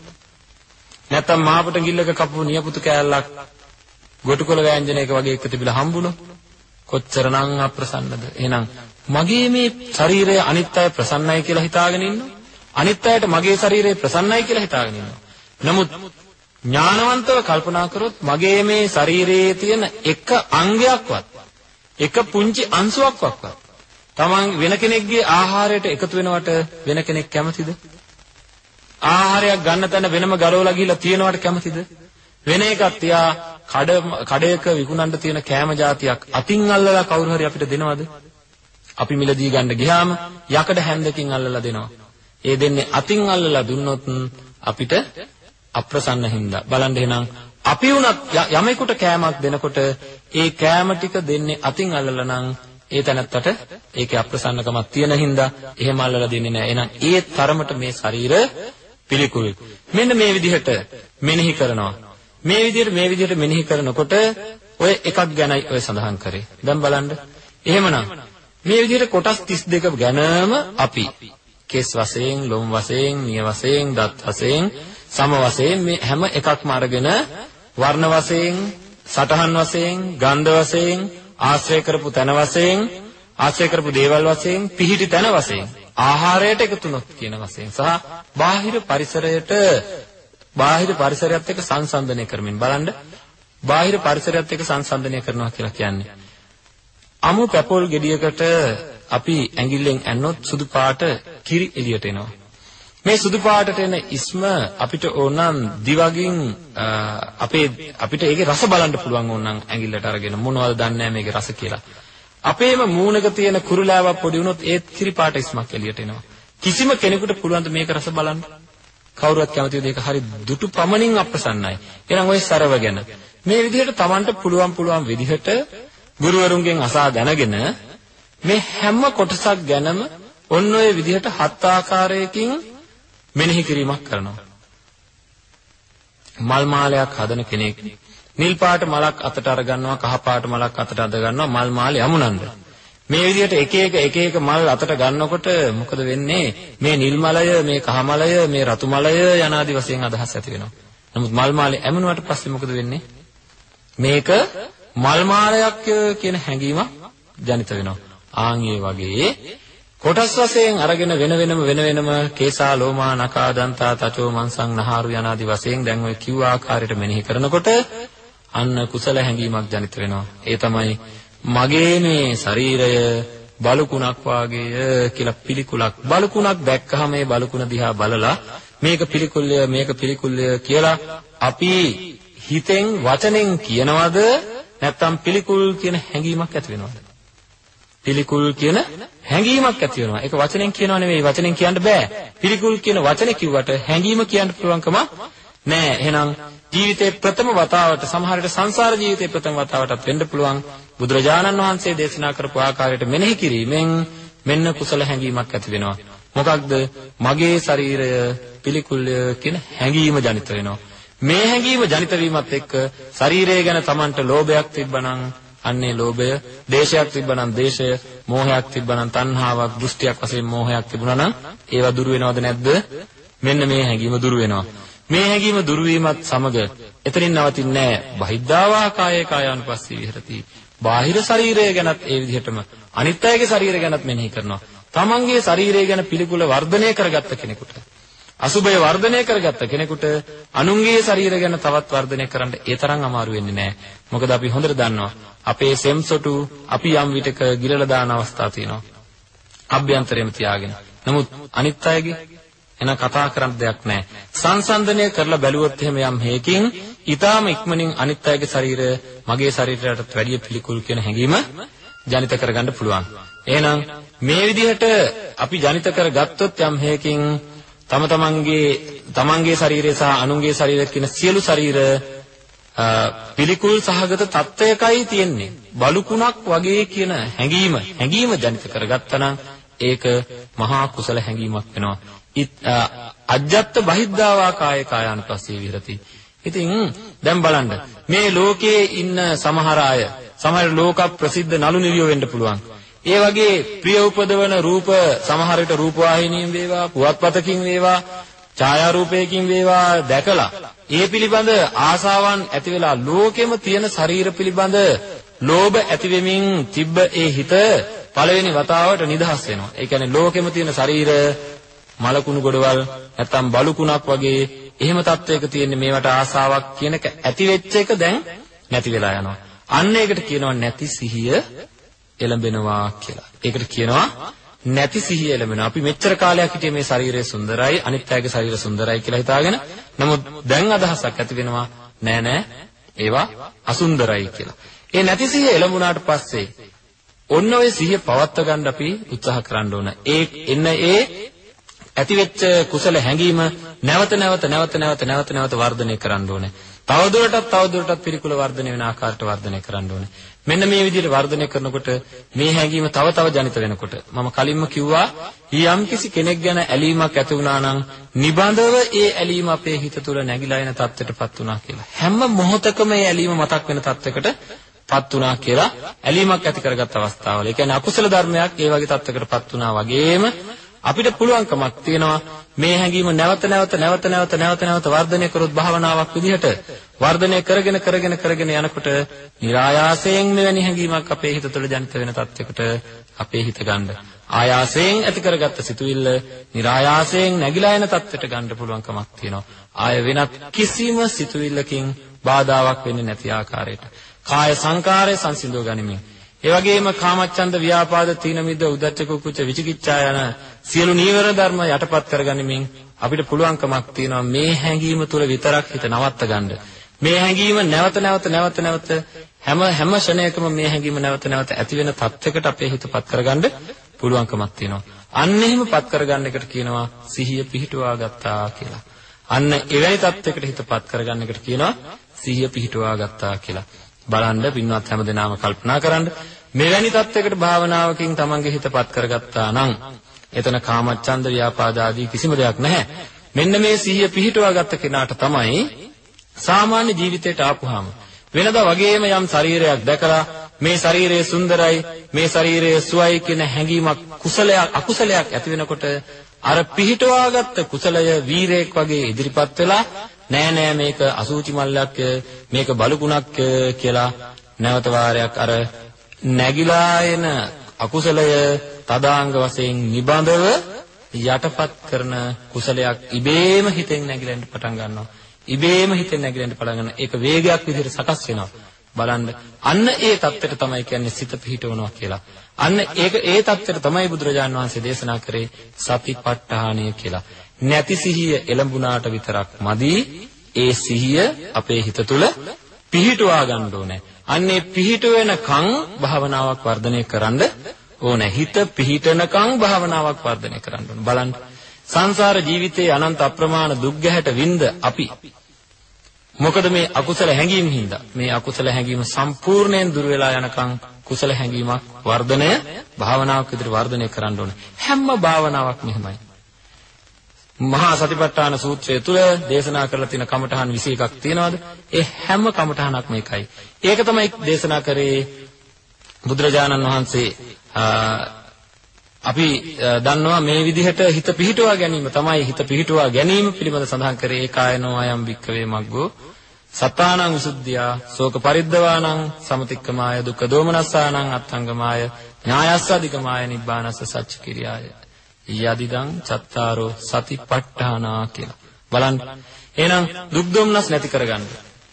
නැත්තම් මාපට ගිල්ලක කපපු නියපුතු කෑල්ලක් ගොටුකොළ වෑංජනයක වගේ එක තිබිලා හම්බුණා. කොච්චරනම් අප්‍රසන්නද. එහෙනම් මගේ මේ ශරීරය අනිත් අය ප්‍රසන්නයි කියලා හිතාගෙන ඉන්නවා. අනිත් අයට මගේ ශරීරය ප්‍රසන්නයි කියලා හිතාගෙන ඉන්නවා. නමුත් ඥානවන්තව කල්පනා කරොත් මගේ මේ ශරීරයේ තියෙන එක අංගයක්වත් එක පුංචි අංශුවක්වත් තමන් වෙන කෙනෙක්ගේ ආහාරයට එකතු වෙනවට වෙන කෙනෙක් කැමතිද? ආහාරයක් ගන්න තැන වෙනම ගලවලා ගිහිල්ලා තියනවට කැමතිද? වෙන එකක් තියා කඩ කඩයක විකුණන්න තියෙන කෑම જાතියක් අතින් අල්ලලා කවුරු හරි අපිට දෙනවද? අපි මිලදී ගන්න ගියාම යකඩ හැන්දකින් අල්ලලා දෙනවා. ඒ දෙන්නේ අතින් අල්ලලා දුන්නොත් අපිට අප්‍රසන්න හින්දා බලන්න එහෙනම් අපි වුණත් යමෙකුට කෑමක් දෙනකොට ඒ කෑම ටික දෙන්නේ අතින් අල්ලලා නම් ඒ තැනත්තට ඒකේ අප්‍රසන්නකමක් තියෙන හින්දා එහෙම අල්ලලා දෙන්නේ නැහැ. එහෙනම් ඒ තරමට මේ ශරීර පිළිකුල්. මෙන්න මේ විදිහට මෙනෙහි කරනවා. මේ විදිහට මේ විදිහට මෙනෙහි කරනකොට ඔය එකක් ගැනයි ඔය සඳහන් කරේ. දැන් බලන්න. එහෙමනම් මේ විදිහට කොටස් 32 ගැනම අපි කෙස් වශයෙන්, ලොම් වශයෙන්, නිය වශයෙන්, දත් වශයෙන්, සම වශයෙන් මේ හැම එකක්ම අරගෙන වර්ණ වශයෙන්, සටහන් වශයෙන්, ගන්ධ වශයෙන්, ආශ්‍රය කරපු තන වශයෙන්, ආශ්‍රය කරපු දේවල් වශයෙන්, පිහිටි තන වශයෙන් ආහාරයට එකතුනොත් කියන වශයෙන් සහ බාහිර පරිසරයට බාහිර පරිසරයත් එක්ක සංසන්දනය කරමින් බලන්න බාහිර පරිසරයත් එක්ක සංසන්දනය කරනවා කියලා කියන්නේ අමු පැපොල් ගෙඩියකට අපි ඇඟිල්ලෙන් ඇන්නොත් සුදු පාට කිරි එළියට එනවා මේ සුදු පාටට එන ඉස්ම අපිට ඕනනම් දිවගින් අපේ අපිට ඒකේ රස බලන්න පුළුවන් ඕනනම් ඇඟිල්ලට අරගෙන මොනවද දන්නේ නැහැ මේකේ රස කියලා අපේම මූණක තියෙන කුරුලාවක් පොඩි වුණොත් ඒත් කිරි පාට ඉස්මක් එළියට එනවා. කිසිම කෙනෙකුට පුළුවන් ද මේක රස බලන්න? කවුරුවත් කැමතිද ඒක හරි දුටු පමණින් අප්‍රසන්නයි. එහෙනම් ওই සරව ගැන මේ විදිහට Tamanට පුළුවන් පුළුවන් විදිහට ගුරුවරුන්ගෙන් අසා දැනගෙන මේ හැම කොටසක් ගැනම ඔන්න ඔය විදිහට හත් ආකාරයකින් මෙනෙහි කිරීමක් කරනවා. මල් මාලයක් හදන කෙනෙක් නිල් පාට මලක් අතට අර ගන්නවා කහ පාට මලක් අතට අද ගන්නවා මල් මාලේ යමුනන්ද මේ විදිහට එක එක එක එක මල් අතට ගන්නකොට මොකද වෙන්නේ? මේ නිල් මලය මේ කහ මලය මේ රතු මලය යන ආදි වශයෙන් අදහස් ඇති වෙනවා. නමුත් මල් මාලේ ඇමුණුවට පස්සේ මොකද වෙන්නේ? මේක මල් මාලයක් කියන හැඟීමක් ජනිත වෙනවා. ආන් වගේ කොටස් වශයෙන් අරගෙන වෙන වෙනම වෙන වෙනම කේසා ලෝමා නකා දන්තා තචෝ මන්සං නහාරු යනාදි වශයෙන් දැන් ඔය කිව්ව ආකාරයට මෙනෙහි කරනකොට අන්න කුසල හැඟීමක් ජනිත වෙනවා. ඒ තමයි මගේ මේ ශරීරය බලුකුණක් වාගේය කියලා පිළිකුලක්. බලුකුණක් දැක්කහම මේ බලුකුණ දිහා බලලා මේක පිළිකුල්ය මේක පිළිකුල්ය කියලා අපි හිතෙන් වචනෙන් කියනවද නැත්නම් පිළිකුල් කියන හැඟීමක් ඇති වෙනවද? පිළිකුල් කියන හැඟීමක් ඇති වෙනවා. ඒක වචනෙන් කියනව නෙවෙයි වචනෙන් කියන්න බෑ. පිළිකුල් කියන වචනේ කිව්වට හැඟීම කියන්න පුළුවන්කම නෑ. එහෙනම් ජීවිතේ ප්‍රථම වතාවට සමහර විට සංසාර ජීවිතේ ප්‍රථම වතාවටත් වෙන්න පුළුවන් බුදුරජාණන් වහන්සේ දේශනා කරපු ආකාරයට මෙනෙහි කිරීමෙන් මෙන්න කුසල හැඟීමක් ඇති වෙනවා. මොකක්ද? මගේ ශරීරය පිළිකුල්ය කියන හැඟීම ජනිත වෙනවා. මේ හැඟීම ජනිත වීමත් එක්ක ශරීරය ගැන Tamanට ලෝභයක් තිබ්බනම් අන්නේ ලෝභය, දේශයක් තිබ්බනම් දේශය, මෝහයක් තිබ්බනම් තණ්හාවක්, දෘෂ්ටියක් වශයෙන් මෝහයක් තිබුණා නම් ඒවා දුරු වෙනවද නැද්ද? මෙන්න මේ හැඟීම දුරු වෙනවා. මේ හැඟීම දුරු වීමත් සමග එතනින් නවතින්නේ නැහැ. බහිද්ධාවා කායේ කායානුපස්සී විහෙරති. බාහිර ශරීරය ගැනත් ඒ විදිහටම අනිත් අයගේ ශරීරය ගැනත් මෙනෙහි කරනවා. තමන්ගේ ශරීරය ගැන පිළිකුල වර්ධනය කරගත්ත කෙනෙකුට අසුබය වර්ධනය කරගත්ත කෙනෙකුට අනුන්ගේ ශරීර ගැන තවත් වර්ධනය කරන්න ඒ තරම් අමාරු වෙන්නේ නැහැ. මොකද අපි හොඳට දන්නවා අපේ සෙම්සොටු අපි යම් විටක ගිරලා දාන අවස්ථා තියෙනවා. අභ්‍යන්තරයෙන් තියාගෙන. නමුත් අනිත් අයගේ එන කතා කරන්න දෙයක් නැහැ. සංසන්දනය කරලා බැලුවොත් එහෙම යම් හේකින් ඊටාම ඉක්මනින් අනිත් අයගේ ශරීරය මගේ ශරීරයටත් වැඩිය පිළිකුල් කියන හැඟීම ජනිත කරගන්න පුළුවන්. එහෙනම් මේ විදිහට අපි ජනිත කරගත්තොත් යම් හේකින් තම තමන්ගේ තමන්ගේ ශරීරය සහ අනුන්ගේ ශරීරය කියන සියලු ශරීර පිළිකුල් සහගත තත්වයකයි තියෙන්නේ. බලුකුණක් වගේ කියන හැඟීම හැඟීම ජනිත කරගත්තා නම් ඒක මහා කුසල හැඟීමක් වෙනවා. අජ්ජත් බහිද්ධාවා කාය කායානුපස්සේ විහෙරති. ඉතින් දැන් බලන්න මේ ලෝකයේ ඉන්න සමහර අය සමහර ලෝක ප්‍රසිද්ධ නළු නිළියෝ වෙන්න පුළුවන්. ඒ වගේ ප්‍රිය උපදවන රූප සමහර විට රූපවාහිනියෙන් වේවා පුවත්පතකින් වේවා ඡායාරූපයකින් වේවා දැකලා ඒ පිළිබඳ ආසාවන් ඇති වෙලා ලෝකෙම තියෙන ශරීර පිළිබඳ ලෝභ ඇති වෙමින් තිබ්බ ඒ හිත පළවෙනි වතාවට නිදහස් වෙනවා. ඒ කියන්නේ ලෝකෙම තියෙන ශරීර මලකුණු ගොඩවල් නැත්තම් බලුකුණක් වගේ එහෙම තත්වයක තියෙන මේවට ආසාවක් කියන එක ඇති වෙච්ච එක දැන් නැති වෙලා යනවා. අන්න ඒකට කියනවා නැති සිහිය එළඹෙනවා කියලා. ඒකට කියනවා නැති සිහිය එළඹෙනවා. අපි මෙච්චර කාලයක් හිටියේ මේ ශරීරය සුන්දරයි, අනිත් අයගේ ශරීර සුන්දරයි කියලා හිතාගෙන. නමුත් දැන් අදහසක් ඇති වෙනවා නෑ නෑ ඒවා අසුන්දරයි කියලා. ඒ නැති සිහිය එළඹුණාට පස්සේ ඔන්න ඔය සිහිය පවත්වා ගන්න අපි උත්සාහ කරන්න ඕන. ඒ එන්න ඒ ඇතිවෙච්ච කුසල හැඟීම නැවත නැවත නැවත නැවත නැවත නැවත වර්ධනය කරන්න ඕනේ. තවදුරටත් තවදුරටත් පිළිකුල වර්ධනය වෙන ආකාරයට වර්ධනය කරන්න ඕනේ. මෙන්න මේ විදිහට වර්ධනය කරනකොට මේ හැඟීම තව තව ජනිත වෙනකොට මම කලින්ම කිව්වා යම්කිසි කෙනෙක් ගැන ඇලීමක් ඇති වුණා නම් නිබඳව ඒ ඇලීම අපේ හිත තුළ නැగిලා එන තත්ත්වයටපත් වුණා කියලා. හැම මොහොතකම ඒ ඇලීම මතක් වෙන තත්ත්වයකටපත් වුණා කියලා ඇලීමක් ඇති කරගත් අවස්ථාවල. ඒ කියන්නේ අකුසල ධර්මයක් ඒ වගේ තත්ත්වයකටපත් වුණා වගේම අපිට පුළුවන්කමක් තියෙනවා මේ හැඟීම නැවත නැවත නැවත නැවත නැවත නැවත වර්ධනය කරොත් භාවනාවක් විදිහට වර්ධනය කරගෙන කරගෙන කරගෙන යනකොට નિરાයාසයෙන් මෙවැනි හැඟීමක් අපේ හිත තුළ ජනිත වෙන තත්යකට අපේ හිත ගන්න. ආයාසයෙන් ඇති කරගත්ත සිතුවිල්ල નિરાයාසයෙන් නැగిලා යන තත්යට ගන්න පුළුවන්කමක් තියෙනවා. ආය වෙනත් කිසිම සිතුවිල්ලකින් බාධාවක් වෙන්නේ නැති ආකාරයට. කාය සංකාරය සංසිඳව ගනිමින් ඒ වගේම කාමච්ඡන්ද ව්‍යාපාද තීන මිද්ද උද්ධච්ච කුච්ච විචිකිච්ඡා යන සියලු නීවර ධර්ම යටපත් කරගනිමින් අපිට පුළුවන්කමක් තියෙනවා මේ හැඟීම තුල විතරක් හිත නවත්ත ගන්න. මේ හැඟීම නැවත නැවත නැවත නැවත හැම හැම ක්ෂණයකම මේ හැඟීම නැවත නැවත ඇති වෙන තත්යකට අපේ හිතපත් කරගන්න පුළුවන්කමක් තියෙනවා. අන්න එහෙමපත් කරගන්න එකට කියනවා සිහිය පිහිටුවා ගත්තා කියලා. අන්න එවැනි තත්යකට හිතපත් කරගන්න එකට කියනවා සිහිය පිහිටුවා ගත්තා කියලා. බලන්න පින්වත් හැමදෙනාම කල්පනා කරන්න මෙවැනි தත්වයකට භාවනාවකින් තමන්ගේ හිතපත් කරගත්තා නම් එතන කාමච්ඡන්ද ව්‍යාපාද ආදී කිසිම දෙයක් නැහැ. මෙන්න මේ සිහිය පිහිටුවා ගත්ත කෙනාට තමයි සාමාන්‍ය ජීවිතයට ආපුහම වෙනදා වගේම යම් ශරීරයක් දැකලා මේ ශරීරය සුන්දරයි මේ ශරීරය සුවයි කියන හැඟීමක් කුසලයක් අකුසලයක් ඇති වෙනකොට අර පිහිටවාගත්ත කුසලය වීරයෙක් වගේ ඉදිරිපත් වෙලා නෑ නෑ මේක අසූචි මල්ලක් මේක බලුගුණක් කියලා නැවත වාරයක් අර නැగిලා එන අකුසලය තදාංග වශයෙන් නිබඳව යටපත් කරන කුසලයක් ඉබේම හිතෙන් නැగిලෙන්න පටන් ගන්නවා. ඉබේම හිතෙන් නැగిලෙන්න පටන් ගන්නවා. ඒක වේගයක් විදිහට සකස් වෙනවා. බලන්න අන්න ඒ தත්තෙට තමයි කියන්නේ සිත පිහිටවනවා කියලා. අන්න ඒක ඒ தත්තෙට තමයි බුදුරජාන් වහන්සේ දේශනා කරේ සතිපට්ඨානය කියලා. නැති සිහිය එළඹුණාට විතරක් මදි ඒ සිහිය අපේ හිත තුළ පිහිටුවා ගන්න ඕනේ. අන්නේ පිහිටුවෙනකන් භාවනාවක් වර්ධනය කරන්න ඕනේ. හිත පිහිටනකන් භාවනාවක් වර්ධනය කරන්න ඕනේ. බලන්න. සංසාර ජීවිතයේ අනන්ත අප්‍රමාණ දුක් ගැහැට විඳ අපි මොකද මේ අකුසල හැඟීම් හින්දා මේ අකුසල හැඟීම සම්පූර්ණයෙන් දුර වෙලා යනකම් කුසල හැඟීමක් වර්ධනය භාවනාවක් විදිහට වර්ධනය කරන්න ඕනේ හැම භාවනාවක් මෙහෙමයි මහා සතිපට්ඨාන සූත්‍රය තුල දේශනා කරලා තියෙන කමඨහන් 21ක් තියෙනවාද? ඒ හැම කමඨහනක්ම එකයි. ඒක තමයි දේශනා කරේ බුදුරජාණන් වහන්සේ අපි දන්නවා මේ විදිහට හිත පිහිටුවා ගැනීම තමයි හිත පිහිටුවා ගැනීම පිළිබඳ සඳහන් කරේ ඒකායනෝ අයම් වික්කවේ මග්ගෝ සතානං විසුද්ධියා ශෝක පරිද්දවානං සමතික්කමාය දුක්ඛ දෝමනස්සානං අත්ංගමාය ඥායස්සාදිකමාය නිබ්බානස්ස සච්ච කිරියාය යදිදං චත්තාරෝ සතිපට්ඨානා කියලා. බලන්න. එහෙනම් දුක් දුම්නස් නැති කරගන්න.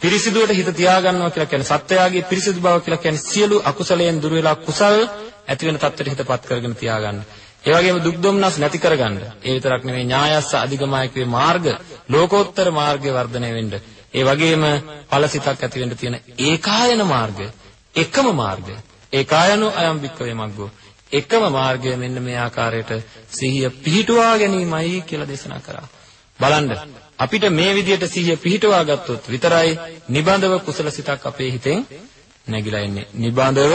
පිරිසිදුවට හිත තියාගන්නවා කියලා කියන්නේ සත්‍යයාගේ පිරිසිදු බව කියලා කියන්නේ සියලු අකුසලයෙන් දුර වෙලා කුසල් ඇති වෙන තත්ත්වයට හිතපත් කරගෙන තියාගන්න. ඒ වගේම දුක් දුම්නස් නැති කරගන්න. ඒ විතරක් නෙමෙයි ඥායස්ස අධිගමයකේ මාර්ග ලෝකෝත්තර මාර්ගය වර්ධනය වෙන්න. ඒ වගේම ඵලසිතක් ඇති වෙන්න තියෙන ඒකායන මාර්ගය එකම මාර්ගය. ඒකායනෝ අයම් වික්කවේ මග්ගෝ. එකම මාර්ගය මෙන්න මේ ආකාරයට සිහිය පිහිටුවා ගැනීමයි කියලා දේශනා කරා. බලන්න අපිට මේ විදිහට සිහිය පිහිටවා ගත්තොත් විතරයි නිබඳව කුසල සිතක් අපේ හිතෙන් නැగిලා ඉන්නේ. නිබඳව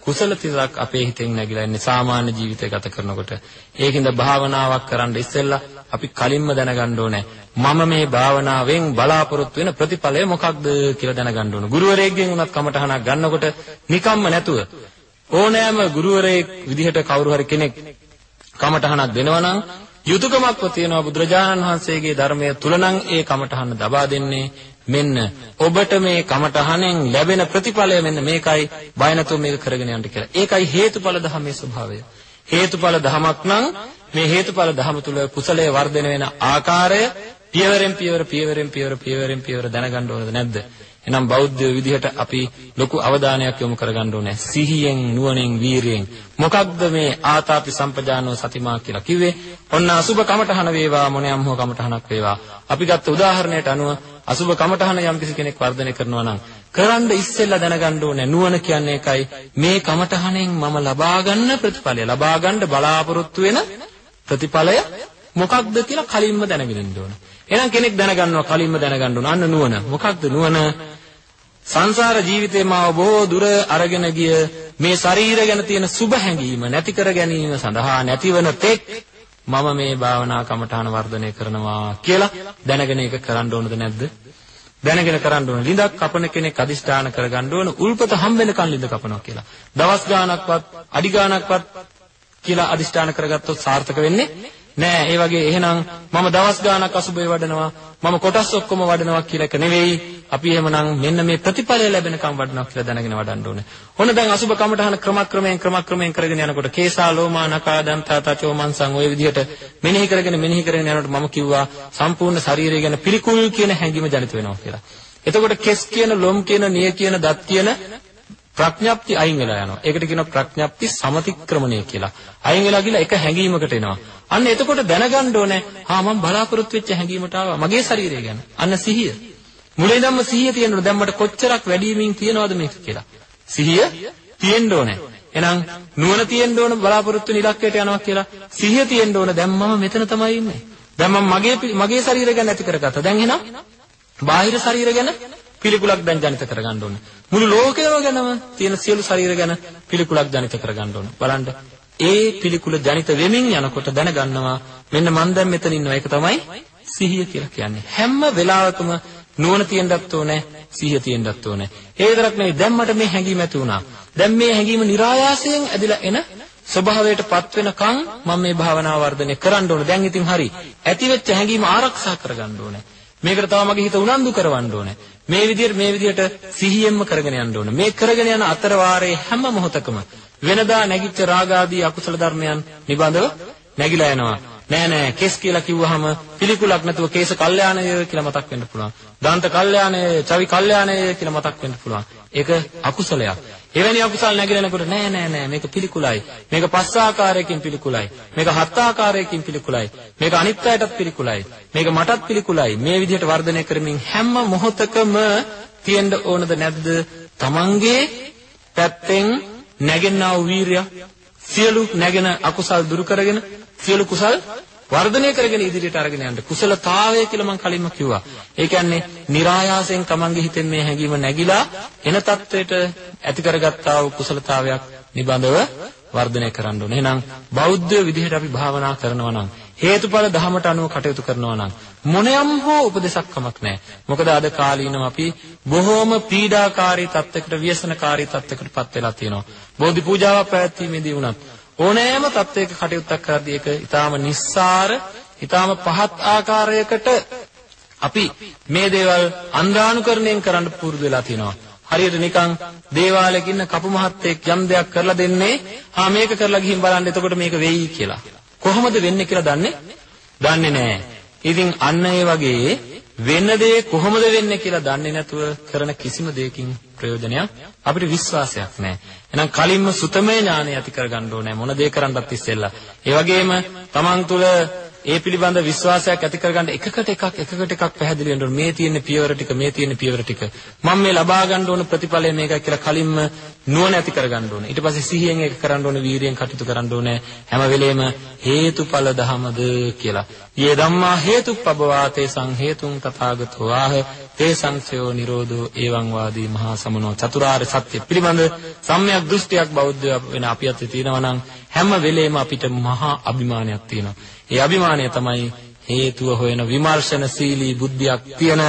කුසල සිතක් අපේ හිතෙන් නැగిලා ඉන්නේ සාමාන්‍ය ජීවිතය ගත කරනකොට. ඒකින්ද භාවනාවක් කරන්න ඉස්සෙල්ලා අපි කලින්ම දැනගන්න ඕනේ මම මේ භාවනාවෙන් බලාපොරොත්තු වෙන ප්‍රතිඵලය මොකක්ද කියලා දැනගන්න ඕන. ගුරුවරයෙක්ගෙන් උනත් කමටහනක් ගන්නකොට නිකම්ම නැතුව ඕනෑම ගුරුවරයෙක් විදිහට කවුරු හරි කෙනෙක් කමටහනක් දෙනවා නම් යුතුයකමක්ව තියෙනවා බුදුරජාණන් වහන්සේගේ ධර්මය තුල නම් ඒ කමටහන දබා දෙන්නේ මෙන්න ඔබට මේ කමටහනෙන් ලැබෙන ප්‍රතිඵලය මෙන්න මේකයි බය නැතුව මේක කරගෙන යන්න කියලා. ඒකයි හේතුඵල ධර්මයේ ස්වභාවය. හේතුඵල ධමයක් නම් මේ හේතුඵල ධම තුල කුසලයේ වර්ධනය වෙන ආකාරය පියවරෙන් පියවර පියවරෙන් පියවර පියවරෙන් පියවර දැනගන්න ඕනද නැද්ද? එහෙනම් බෞද්ධ විදිහට අපි ලොකු අවධානයක් යොමු කරගන්න ඕනේ. සිහියෙන්, නුවණින්, වීරියෙන්. මොකක්ද මේ ආතාපි සම්පජානෝ සතිමා කියලා කිව්වේ? ඔන්න අසුබ කමඨහන වේවා මොනියම් හෝ කමඨහනක් වේවා. අපි ගත්ත උදාහරණයට අනුව අසුබ කමඨහන යම් කිසි කෙනෙක් වර්ධනය කරනවා නම් කරන්න ඉස්සෙල්ලා දැනගන්න ඕනේ නුවණ කියන්නේ එකයි මේ කමඨහනෙන් මම ලබා ගන්න ප්‍රතිඵලය ලබා ගන්න බලාපොරොත්තු වෙන ප්‍රතිඵලය මොකක්ද කියලා කලින්ම දැනගෙන ඉන්න ඕන. එහෙනම් කෙනෙක් දැනගන්නවා කලින්ම දැනගන්න ඕන. අන්න නුවණ. මොකක්ද නුවණ? සංසාර ජීවිතේ මාව බොහෝ දුර අරගෙන ගිය මේ ශරීර ගැන තියෙන සුබ හැඟීම නැති කර ගැනීම සඳහා නැතිවන තෙක් මම මේ භාවනා කමඨාන වර්ධනය කරනවා කියලා දැනගෙන ඒක කරන්න ඕනද නැද්ද? දැනගෙන කරන්න ඕන. ලිඳක් කපන කෙනෙක් අදිෂ්ඨාන කරගන්න ඕන උල්පත හම් වෙනකන් ලිඳ කපනවා කියලා. දවස් ගාණක්වත් අඩි ගාණක්වත් කියලා අදිෂ්ඨාන කරගත්තොත් සාර්ථක වෙන්නේ නෑ ඒ වගේ එහෙනම් මම දවස් ගාණක් අසුබේ වඩනවා මම කොටස් ඔක්කොම වඩනවා කියලා එක නෙවෙයි අපි එහෙමනම් මෙන්න මේ ප්‍රතිඵලය ලැබෙනකම් වඩනවා කියලා දැනගෙන වඩන්න ඕනේ. ඔන්න දැන් අසුබ කමඨහන ක්‍රමක්‍රමයෙන් ක්‍රමක්‍රමයෙන් කරගෙන යනකොට කේසා ලෝමා නකා දන්තා තචෝ මන්සං ওই විදිහට මෙනෙහි කරගෙන මෙනෙහි කරගෙන යනකොට මම කිව්වා සම්පූර්ණ ශරීරය ගැන පිළිකුල් කියන හැඟීම ජනිත වෙනවා කියලා. එතකොට කෙස් කියන ලොම් කියන නිය කියන දත් කියන ප්‍රඥප්ති අයින් වෙලා යනවා. ඒකට කියනවා ප්‍රඥප්ති සමතික්‍රමණය කියලා. අයින් වෙලා ගිහලා එක හැඟීමකට එනවා. අන්න එතකොට දැනගන්න ඕනේ ආ මම බලාපොරොත්තු වෙච්ච හැඟීමට ආවා මගේ ශරීරය ගැන. අන්න සිහිය. මුලින්දම සිහිය තියෙනවා. දැන් මට කොච්චරක් වැඩිමින් තියනවද මේක කියලා. සිහිය තියෙන්න ඕනේ. එහෙනම් නුවණ තියෙන්න ඕන බලාපොරොත්තු ඉලක්කයට යනවා කියලා. සිහිය තියෙන්න ඕන. දැන් මම මෙතන තමයි ඉන්නේ. දැන් මම මගේ මගේ ශරීරය ගැන ඇති කරගත්තා. දැන් එහෙනම් බාහිර ශරීර ගැන පිළිකුලක් දැන් ජනිත කරගන්න ඕන. මුළු ලෝකයම ගැනම තියෙන සියලු ශරීර ගැන පිළිකුලක් ජනිත කරගන්න ඕන. බලන්න. ඒ පිළිකුල ජනිත වෙමින් යනකොට දැනගන්නවා මෙන්න මම දැන් මෙතන ඉන්නවා. ඒක තමයි සිහිය කියලා කියන්නේ. හැම වෙලාවකම නුවණ තියෙන්නත් ඕනේ, සිහිය තියෙන්නත් ඕනේ. ඒ විතරක් නෙවෙයි දැන් මට මේ හැඟීම ඇති වුණා. දැන් මේ හැඟීම નિરાයාසයෙන් ඇදිලා එන ස්වභාවයටපත් වෙනකන් මම මේ භාවනාව වර්ධනය කරන්න ඕනේ. දැන් ඉතින් හරි. ඇතිවෙච්ච හැඟීම ආරක්ෂා කරගන්න ඕනේ. මේකට තව මගේ හිත උනන්දු කරවන්න ඕනේ. මේ විදිහට මේ විදිහට සිහියෙන්ම කරගෙන යන්න ඕනේ. මේ කරගෙන යන අතර වාරයේ හැම මොහොතකම වෙනදා නැගිච්ච රාගාදී අකුසල ධර්මයන් නිබඳව නැగిලා යනවා. නෑ නෑ කෙස් කියලා කිව්වහම පිළිකුලක් නැතුව කේස කල්යාණය කියලා මතක් වෙන්න පුළුවන්. දන්ත කල්යාණය, චවි කල්යාණය කියලා මතක් වෙන්න පුළුවන්. ඒක අකුසලයක්. එවැනි අකුසල් නැగిලෙනකොට නෑ නෑ නෑ මේක පිළිකුලයි. මේක පස් ආකාරයකින් පිළිකුලයි. මේක හත් ආකාරයකින් පිළිකුලයි. මේක අනිත් අයටත් පිළිකුලයි. මේක මටත් පිළිකුලයි. මේ විදිහට වර්ධනය කරමින් හැම මොහොතකම තියෙන්න ඕනද නැද්ද? තමන්ගේ පැත්තෙන් නැගෙනා වූ වීරිය සියලු නැගෙන අකුසල් දුරු කරගෙන සියලු කුසල් වර්ධනය කරගෙන ඉදිරියට අරගෙන යන්න කුසලතාවය කියලා මම කලින්ම කිව්වා. ඒ කියන්නේ નિરાයාසයෙන් Tamange හිතෙන් මේ හැඟීම නැగిලා එන තත්වයට ඇති කරගත්තා වූ කුසලතාවයක් නිබඳව වර්ධනය කරන්න ඕනේ. එහෙනම් බෞද්ධ විදිහට අපි භාවනා කරනවා නම් හේතුඵල ධහමට අනුව කටයුතු කරනවා නම් මොනියම් හෝ උපදේශක් කමක් නැහැ. මොකද අද කාලීනව අපි බොහෝම පීඩාකාරී තත්යකට ව්‍යසනකාරී තත්යකටපත් වෙලා තියෙනවා. බෝධි පූජාවක් පැවැත්වීමේදී වුණත් ඕනෑම තත්වයක කටයුත්තක් කරද්දී ඒක ඊටාම නිස්සාර, ඊටාම පහත් ආකාරයකට අපි මේ දේවල් අන්ධානුකරණයෙන් කරන්න පුරුදු වෙලා තියෙනවා. හරියට නිකන් දේවාලයක ඉන්න කපු මහත්තයෙක් යම් දෙයක් කරලා දෙන්නේ, "හා මේක කරලා ගිහින් බලන්න එතකොට මේක වෙයි" කියලා. කොහොමද වෙන්නේ කියලා දන්නේ දන්නේ නැහැ. ඉතින් අන්න ඒ වගේ වෙන දේ කොහොමද වෙන්නේ කියලා දන්නේ නැතුව කරන කිසිම දෙයකින් ප්‍රයෝජනයක් අපිට විශ්වාසයක් නැහැ. එහෙනම් කලින්ම සුතමේ ඥානය ඇති කරගන්න ඕනේ මොන දේ කරන්නත් ඉස්සෙල්ලා. ඒ වගේම Taman තුල ඒ පිළිබඳ විශ්වාසයක් ඇති කරගන්න එකකට එකක් එකකට එකක් පැහැදිලි වෙන්න ඕනේ. මේ තියෙන පියවර ටික මේ තියෙන පියවර ටික. මම මේ ලබා ගන්න ඕන ප්‍රතිඵලය මේකයි කියලා කලින්ම නුවණ ඇති කරගන්න ඕනේ. ඊට පස්සේ සිහියෙන් ඒක කරන්න ඕනේ, වීරියෙන් කටයුතු කරන්න ඕනේ. හැම වෙලේම හේතුඵල ධමද කියලා. යේ ධම්මා හේතුප්පබවාතේ සං හේතුං තථාගතෝ ආහ තේ සංසයෝ නිරෝධෝ එවං වාදී මහා සමනෝ චතුරාර්ය සත්‍ය පිළිබඳ සම්‍යක් දෘෂ්ටියක් බෞද්ධ වෙන අපි අතේ තියෙනවා නම් හැම වෙලේම අපිට මහා අභිමානයක් තියෙනවා. ඒ අභිමානය තමයි හේතුව හොයන විමර්ශනශීලී බුද්ධියක් තියෙන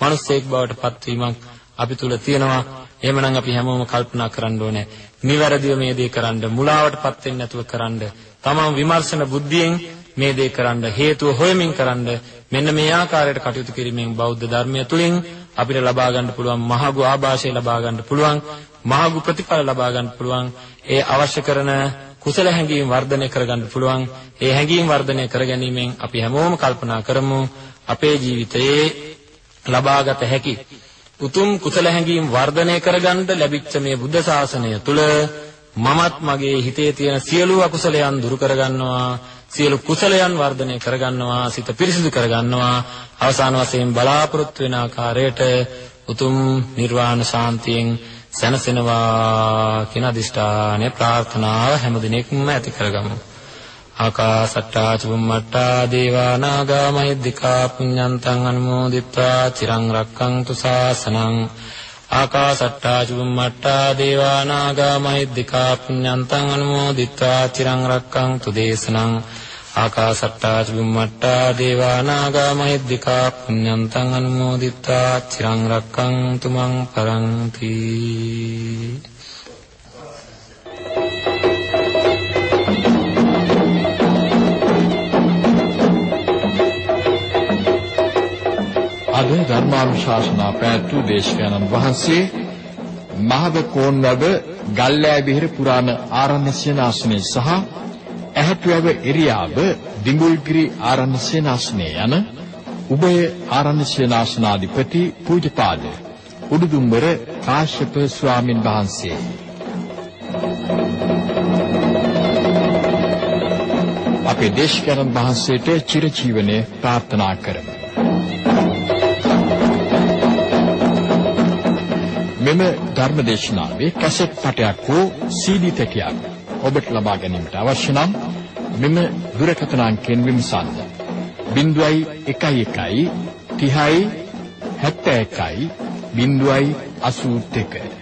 මිනිසෙක් බවට පත්වීමක් අපි තුල තියෙනවා. එහෙමනම් අපි හැමෝම කල්පනා කරන්න ඕනේ. නිවැරදිව මේ දේ කරන්න, මුලාවටපත් වෙන්නේ නැතුව කරන්න, තමන් විමර්ශන බුද්ධියෙන් මේ දේ කරන්න, හේතුව හොයමින් කරන්න. මෙන්න මේ ආකාරයට කටයුතු කිරීමෙන් බෞද්ධ ධර්මය තුලින් අපිට ලබා ගන්න පුළුවන් මහඟු ආభాෂය ලබා ගන්න පුළුවන්, මහඟු ප්‍රතිඵල ලබා ගන්න පුළුවන්. ඒ අවශ්‍ය කරන කුසල හැඟීම් වර්ධනය කරගන්න පුළුවන්. ඒ හැඟීම් වර්ධනය කර ගැනීමෙන් අපි හැමෝම කල්පනා කරමු. අපේ ජීවිතයේ ලබාගත හැකි උතුම් කුසල හැඟීම් වර්ධනය කරගන්න ලැබිච්ච මේ බුද්ධ ශාසනය තුල මමත් මගේ හිතේ තියෙන සියලු අකුසලයන් දුරු කරගන්නවා. සියලු කුසලයන් වර්ධනය කරගන්නවා. සිත පිරිසිදු කරගන්නවා. අවසාන වශයෙන් බලාපොරොත්තු වෙන ආකාරයට උතුම් නිර්වාණ ශාන්තියෙන් සැනසෙනවා කියන අදිෂ්ඨානය ප්‍රාර්ථනාව හැම දිනෙකම ඇති කරගමු. ආකාසට්ටා චුම්මට්ටා දේවා නාග මහිද්దికා පුඤ්ඤන්තං අනුමෝදිත්වා චිරං රක්ඛන්තු සාසනං ආකාසට්ටා චුම්මට්ටා දේවා නාග මහිද්దికා පුඤ්ඤන්තං අනුමෝදිත්වා චිරං රක්ඛන්තු දේශනං ආකාසට්ටා චුම්මට්ටා දේවා නාග මහිද්దికා පුඤ්ඤන්තං අනුමෝදිත්වා චිරං රක්ඛන්තු මං පරන්ති අද ධර්මානුශාසනා පැවැත්වූ දේශකයන්න් වහන්සේ මහව කෝන්වැව ගල්ලෑවිහෙර පුරාණ ආරණ්‍ය සේනාසනයේ සහ ඇහැටුවැව එරියාව දිඟුල්ගිරි ආරණ්‍ය සේනාසනයේ යන උභය ආරණ්‍ය සේනාසනාධිපති පූජපාද උඩුදුම්බර කාශ්‍යප ස්වාමින් වහන්සේ. අපේ දේශකයන්න් වහන්සේට චිරජීවනයේ ප්‍රාර්ථනා කරමු. මෙම ධර්මදේශනාවේ කැසට් පටයක් හෝ CD තැටියක් ඔබට ලබා ගැනීමට අවශ්‍ය නම් මෙම දුරකථන අංකයෙන් විමසන්න 011 30 71 081